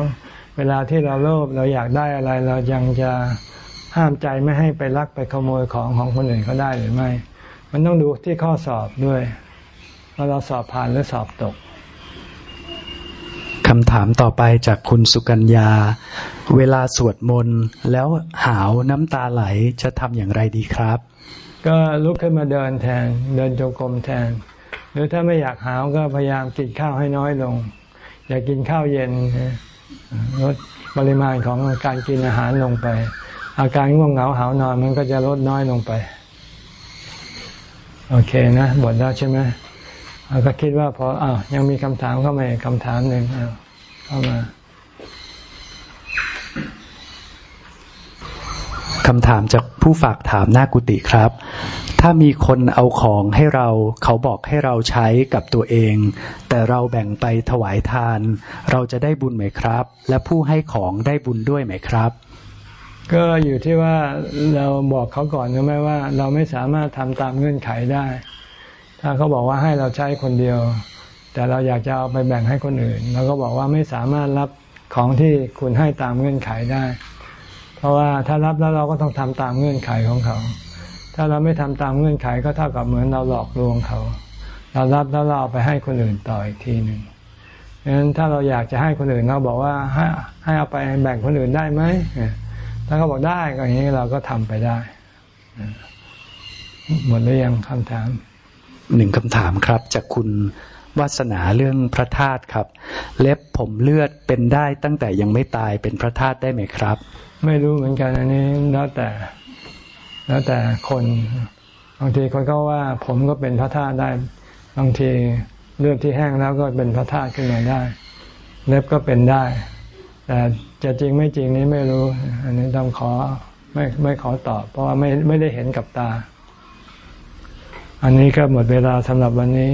เวลาที่เราโลภเราอยากได้อะไร เรายังจะห้ามใจไม่ให้ไปลักไปขโมยของของคนอื่นเขาได้หรือไม่ มันต้องดูที่ข้อสอบด้วยว่าเราสอบผ่านหรือสอบตกคำถามต่อไปจากคุณสุกัญญา เวลาสวดมนต์แล้วหาวน้ำตาไหลจะทำอย่างไรดีครับ ก็ลุกขึ้นมาเดินแทน เดินจงกรมแทน หรือถ้าไม่อยากหาวก็พยายามกินข้าวให้น้อยลง อย่ากกินข้าวเย็นลดปริมาณของการกินอาหารลงไป อาการง่วงเหงาหานอนมันก็จะลดน้อยลงไป โอเคนะบทแล้วใช่ไหมเราก็คิดว่าพออ้าวยังมีคำถามเข้ามาคำถามหนึ่งเข้ามาคำถามจากผู้ฝากถามหน้ากุฏิครับ ถ้ามีคนเอาของให้เรา เขาบอกให้เราใช้กับตัวเอง แต่เราแบ่งไปถวายทาน เราจะได้บุญไหมครับ และผู้ให้ของได้บุญด้วยไหมครับ ก็อยู่ที่ว่าเราบอกเขาก่อนหรือไม่ว่า เราไม่สามารถทำตามเงื่อนไขได้ ถ้าเขาบอกว่าให้เราใช้คนเดียว แต่เราอยากจะเอาไปแบ่งให้คนอื่นเราก็บอกว่าไม่สามารถรับของที่คุณให้ตามเงื่อนไขได้ เพราะว่าถ้ารับแล้วเราก็ต้องทำตามเงื่อนไขของเขา ถ้าเราไม่ทำตามเงื่อนไขก็เท่ากับเหมือนเราหลอกลวงเขา เรารับแล้วเราเอาไปให้คนอื่นต่ออีกทีหนึ่งดังนั้นถ้าเราอยากจะให้คนอื่นเราบอกว่าให้ให้เอาไปแบ่งคนอื่นได้ไหมถ้าเขาบอกได้ก็อย่างนี้เราก็ทำไปได้หมดหรือยังคำถามหนึ่งคำถามครับ จากคุณวาสนาเรื่องพระธาตุครับ เล็บผมเลือดเป็นได้ตั้งแต่ยังไม่ตายเป็นพระธาตุได้ไหมครับ ไม่รู้เหมือนกันอันนี้แล้วแต่ แล้วแต่คนบางทีคนก็ว่าผมก็เป็นพระธาตุได้ บางทีเลือดที่แห้งแล้วก็เป็นพระธาตุขึ้นมาได้ เล็บก็เป็นได้ แต่จะจริงไม่จริงนี้ไม่รู้ อันนี้ต้องขอไม่ไม่ขอตอบ เพราะว่าไม่ไม่ได้เห็นกับตา อันนี้ก็หมดเวลาสำหรับวันนี้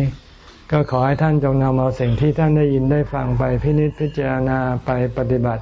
ก็ขอให้ท่านจงนำเอาสิ่งที่ท่านได้ยินได้ฟังไปพินิจพิจารณาไปปฏิบัติ